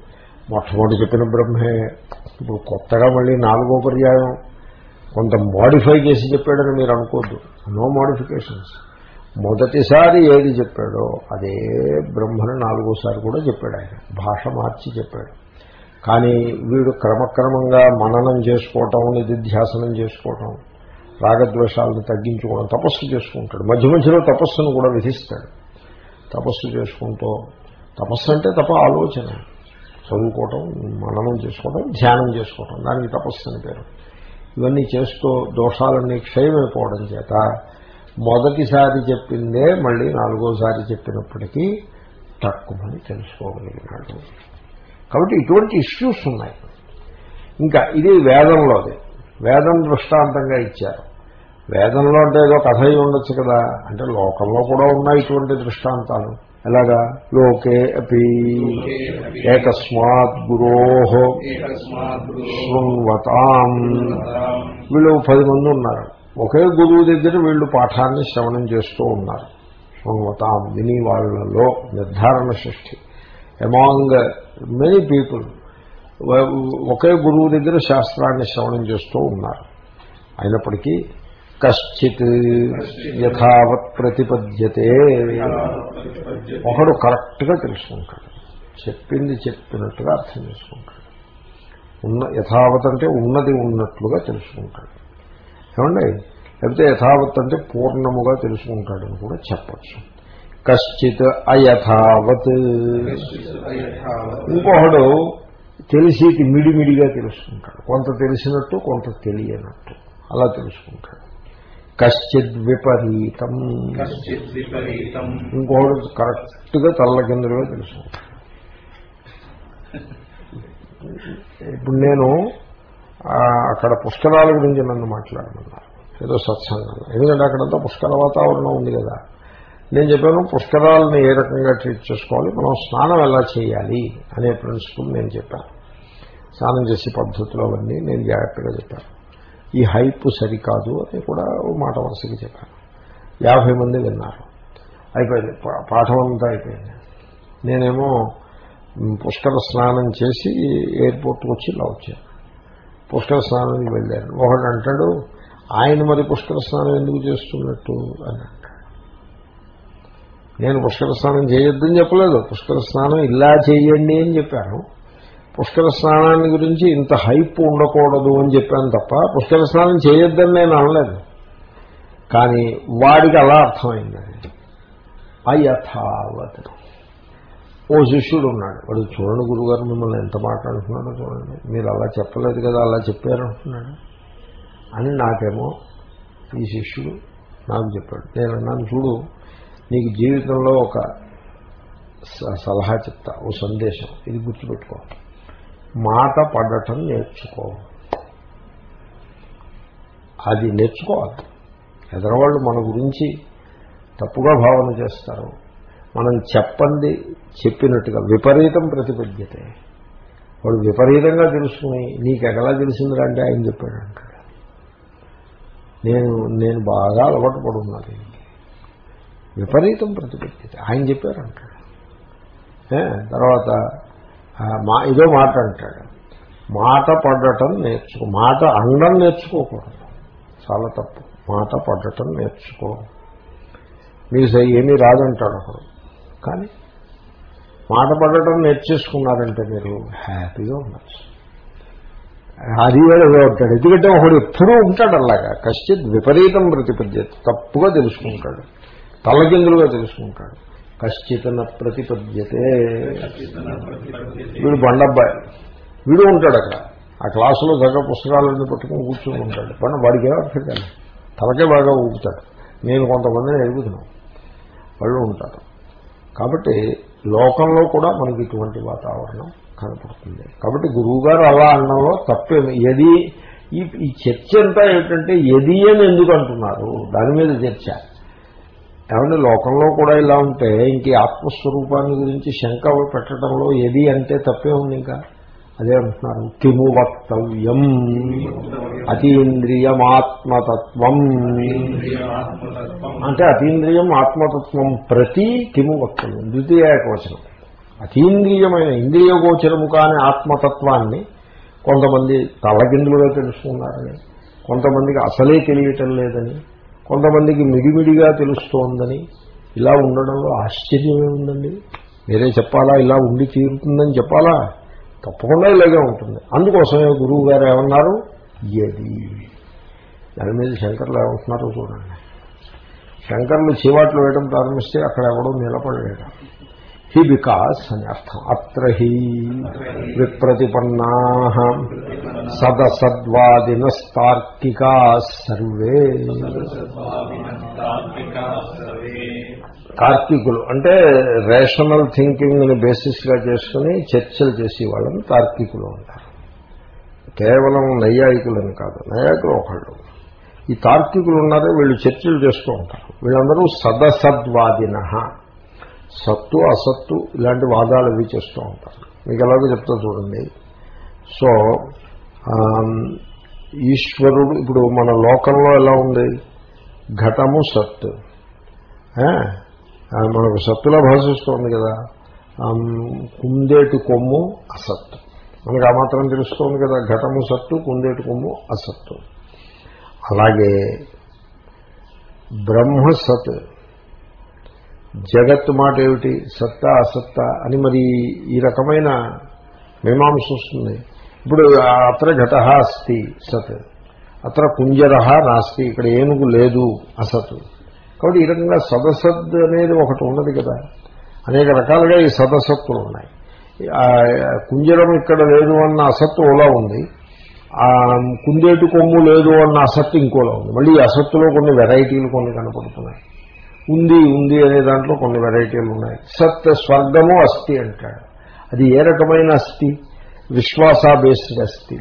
మొట్టమొదటి చెప్పిన బ్రహ్మే ఇప్పుడు కొత్తగా మళ్ళీ నాలుగో పర్యాయం కొంత మోడిఫై చేసి చెప్పాడని మీరు అనుకోద్దు. నో మోడిఫికేషన్స్ మొదటిసారి ఏది చెప్పాడో అదే బ్రహ్మను నాలుగోసారి కూడా చెప్పాడు ఆయన. భాష మార్చి చెప్పాడు. కానీ వీడు క్రమక్రమంగా మననం చేసుకోవటం నిధిధ్యాసనం చేసుకోవటం రాగద్వేషాలను తగ్గించుకోవడం తపస్సు చేసుకుంటాడు. మధ్య మధ్యలో తపస్సును కూడా విధిస్తాడు. తపస్సు చేసుకుంటూ తపస్సు అంటే తప ఆలోచన. చదువుకోవటం మననం చేసుకోవటం ధ్యానం చేసుకోవటం. దానికి తపస్సు అని పేరు. ఇవన్నీ చేస్తూ దోషాలన్నీ క్షయమైపోవడం చేత మొదటిసారి చెప్పిందే మళ్ళీ నాలుగోసారి చెప్పినప్పటికీ తక్కువని తెలుసుకోగలిగినాడు. కాబట్టి ఇటువంటి ఇష్యూస్ ఉన్నాయి. ఇంకా ఇది వేదంలోది వేదం దృష్టాంతంగా ఇచ్చారు. వేదంలో అంటే ఏదో కథ ఉండొచ్చు కదా. అంటే లోకంలో కూడా ఉన్నాయి ఇటువంటి దృష్టాంతాలు. ఎలాగా? లోకే అపి. ఏకస్మాత్ గురో శృణ్వతాం. వీళ్ళు పది మంది ఉన్నారు. ఒకే గురువు దగ్గర వీళ్ళు పాఠాన్ని శ్రవణం చేస్తూ ఉన్నారు. శృణ్వతాం. విని వాళ్ళలో నిర్ధారణ సృష్టి. అమాంగ్ మెనీ పీపుల్ ఒకే గురువు దగ్గర శాస్త్రాన్ని శ్రవణం చేస్తూ ఉన్నారు. అయినప్పటికీ కశ్చిత్ యథావత్ ప్రతిపద్యతే. ఒకడు కరెక్ట్గా తెలుసుకుంటాడు. చెప్పింది చెప్పినట్టుగా అర్థం చేసుకుంటాడు. ఉన్న యథావత్ అంటే ఉన్నది ఉన్నట్లుగా తెలుసుకుంటాడు. ఏమండి? లేకపోతే యథావత్ అంటే పూర్ణముగా తెలుసుకుంటాడని కూడా చెప్పచ్చు. కశ్చిత్ అయథావత్. ఇంకొకడు తెలిసేది మిడిమిడిగా తెలుసుకుంటాడు. కొంత తెలిసినట్టు కొంత తెలియనట్టు. అలా తెలుసుకుంటాడు. కశ్చిత్ విపరీతం. ఇంకొకడు కరెక్ట్గా తల్ల కిందలుగా తెలుసుకుంటాడు ఇప్పుడు నేను అక్కడ పుష్కరాల గురించి నన్ను మాట్లాడమన్నారు. ఏదో సత్సంగంలో. ఎందుకంటే అక్కడంతా పుష్కర వాతావరణం ఉంది కదా. నేను చెప్పాను పుష్కరాలను ఏ రకంగా ట్రీట్ చేసుకోవాలి? మనం స్నానం ఎలా చేయాలి? అనే ప్రిన్సిపల్ నేను చెప్పాను. స్నానం చేసే పద్ధతులు అవన్నీ నేను జాగ్రత్తగా చెప్పాను. ఈ హైప్ సరికాదు అని కూడా మాట వరుసగా చెప్పాను. యాభై మంది విన్నారు. అయిపోయింది. పాఠం అంతా అయిపోయింది. నేనేమో పుష్కర స్నానం చేసి ఎయిర్పోర్ట్కి వచ్చి ఇలా వచ్చాను. పుష్కర స్నానానికి వెళ్ళాను. ఒకడు అంటాడు ఆయన మరి పుష్కర స్నానం ఎందుకు చేస్తున్నట్టు? అని నేను పుష్కర స్నానం చేయొద్దని చెప్పలేదు. పుష్కర స్నానం ఇలా చేయండి అని చెప్పాను. పుష్కర స్నానాన్ని గురించి ఇంత హైప్ ఉండకూడదు అని చెప్పాను తప్ప పుష్కర స్నానం చేయొద్దని నేను అనలేదు. కానీ వాడికి అలా అర్థమైంది. అయథావత్. ఓ శిష్యుడు ఉన్నాడు. వాడు చూడండి గురుగారు మిమ్మల్ని ఎంత మాట్లాడుతున్నాడో చూడండి. మీరు అలా చెప్పలేదు కదా అలా చెప్పారంటున్నాడు. అని నాకేమో ఈ శిష్యుడు నాకు చెప్పాడు. నేను అన్నాను చూడు నీకు జీవితంలో ఒక సలహా చెప్తా ఓ సందేశం. ఇది గుర్తుపెట్టుకోవాలి మాట పడటం నేర్చుకో. అది నేర్చుకోవాలి. ఎదరవాళ్ళు మన గురించి తప్పుగా భావన చేస్తారు. మనం చెప్పండి చెప్పినట్టుగా విపరీతం ప్రతిపద్యతే. వాడు విపరీతంగా తెలుసుకుని నీకు ఎగలా తెలిసిందిరా అంటే ఆయన చెప్పాడు అంటాడు. నేను నేను బాగా అలవాటు పడున్నది విపరీతం ప్రతిపద్యత. ఆయన చెప్పారంటాడు తర్వాత మా ఇదో మాట అంటాడు. మాట పడటం నేర్చుకో. మాట అండం నేర్చుకోకూడదు. చాలా తప్పు. మాట పడటం నేర్చుకో. మీకు ఏమీ రాదంటాడు ఒకడు కానీ మాట పడటం నేర్చేసుకున్నారంటే మీరు హ్యాపీగా ఉండొచ్చు. అది వేళ ఉంటాడు ఎందుకంటే ఒకడు ఎప్పుడూ ఉంటాడు అలాగా. కశ్చిత్ విపరీతం ప్రతిపద్యత. తప్పుగా తెలుసుకుంటాడు. తల్లకిందులుగా తెలుసుకుంటాడు. కశ్చితన ప్రతిపద్యతే. వీడు బండబ్బాయి. వీడు ఉంటాడు అక్కడ. ఆ క్లాసులో దగ్గర పుస్తకాలన్నీ పట్టుకుని కూర్చొని ఉంటాడు. పని వాడికి ఏమర్థం తలకే బాగా ఊపుతాడు. నేను కొంతమందిని ఎదుగుతున్నాం వాళ్ళు ఉంటారు. కాబట్టి లోకంలో కూడా మనకి ఇటువంటి వాతావరణం కనపడుతుంది. కాబట్టి గురువుగారు అలా అనడంలో తప్పేమి. ఎది ఈ చర్చ అంతా ఏమిటంటే ఎది అని ఎందుకు అంటున్నారు? దాని మీద చర్చ. ఏమంటే లోకంలో కూడా ఇలా ఉంటే ఇంక ఆత్మస్వరూపాన్ని గురించి శంక పెట్టడంలో ఏది అంటే తప్పే ఉంది ఇంకా. అదే అంటున్నారు కిము వక్తవ్యం అతీంద్రియమాత్మతత్వం. అంటే అతీంద్రియం ఆత్మతత్వం ప్రతి కిము వక్తవ్యం ద్వితీయ ఏకవచనం. అతీంద్రియమైన ఇంద్రియగోచరము కాని ఆత్మతత్వాన్ని కొంతమంది తలగిందులుగా తెలుసుకున్నారని కొంతమందికి అసలే తెలియటం లేదని కొంతమందికి మిడిమిడిగా తెలుస్తోందని ఇలా ఉండడంలో ఆశ్చర్యమే ఉందండి. మీరే చెప్పాలా? ఇలా ఉండి తీరుతుందని చెప్పాలా? తప్పకుండా ఇలాగే ఉంటుంది. అందుకోసమే గురువు గారు ఏమన్నారు? ఏది? దాని మీద శంకర్లు ఏమంటున్నారో చూడండి. శంకర్లు చీవాట్లు వేయడం ప్రారంభిస్తే అక్కడ ఎవడో నిలబడలేడు. హి బికాస్ అని అర్థం. అత్ర హి విప్రతిపన్నా సదసద్వాదినస్తార్కికా సర్వే. తార్కికులు అంటే రేషనల్ థింకింగ్ని బేసిస్గా చేసుకుని చర్చలు చేసే వాళ్ళని తార్కికులు అంటారు. కేవలం నైయాయికులని కాదు నైయాయికులు ఒకళ్ళు. ఈ తార్కికులు ఉన్నారే వీళ్ళు చర్చలు చేస్తూ ఉంటారు. వీళ్ళందరూ సదసద్వాదిన సత్తు అసత్తు ఇలాంటి వాదాలు అవి చేస్తూ ఉంటారు. మీకు ఎలాగో చెప్తా చూడండి. సో ఈశ్వరుడు ఇప్పుడు మన లోకంలో ఎలా ఉంది? ఘటము సత్తు మనకు సత్తులా భాషిస్తోంది కదా. కుందేటి కొమ్ము అసత్తు మనకు ఆ మాత్రం తెలుస్తోంది కదా ఘటము సత్తు కుందేటి కొమ్ము అసత్తు. అలాగే బ్రహ్మ సత్. జగత్ మాట ఏమిటి? సత్తా అసత్తా అని మరి ఈ రకమైన మీమాంస వస్తుంది. ఇప్పుడు అత్ర ఘట అస్తి సత్. అత్ర కుంజర నాస్తి. ఇక్కడ ఏనుగు లేదు అసత్. కాబట్టి ఈ రకంగా సదసద్ అనేది ఒకటి ఉన్నది కదా. అనేక రకాలుగా ఈ సదసత్తులు ఉన్నాయి. కుంజరం ఇక్కడ లేదు అన్న అసత్తు ఓలా ఉంది. కుందేటు కొమ్ము లేదు అన్న అసత్తు ఇంకోలా ఉంది. మళ్ళీ ఈ అసత్తులో కొన్ని వెరైటీలు కొన్ని కనపడుతున్నాయి. ఉంది ఉంది అనే దాంట్లో కొన్ని వెరైటీలు ఉన్నాయి. సత్ స్వర్గము అస్థి అంటాడు. అది ఏ రకమైన అస్థి విశ్వాస బేస్డ్ అస్తి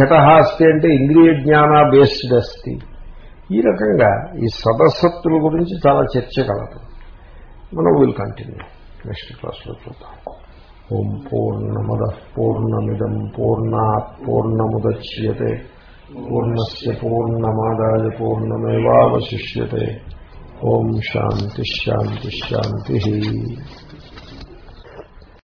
ఘట అస్తి అంటే ఇంద్రియ జ్ఞాన బేస్డ్ అస్తి ఈ రకంగా ఈ సదసత్తుల గురించి చాలా చర్చ కలదు. మనం విల్ కంటిన్యూ నెక్స్ట్ క్లాస్లో చూద్దాం. ఓం పూర్ణమద పూర్ణమిదం పూర్ణాత్ పూర్ణముద్యతే. పూర్ణస్ పూర్ణమాదాయ పూర్ణమేవాశిష్యే ఓం శాంతి శాంతి శాంతి.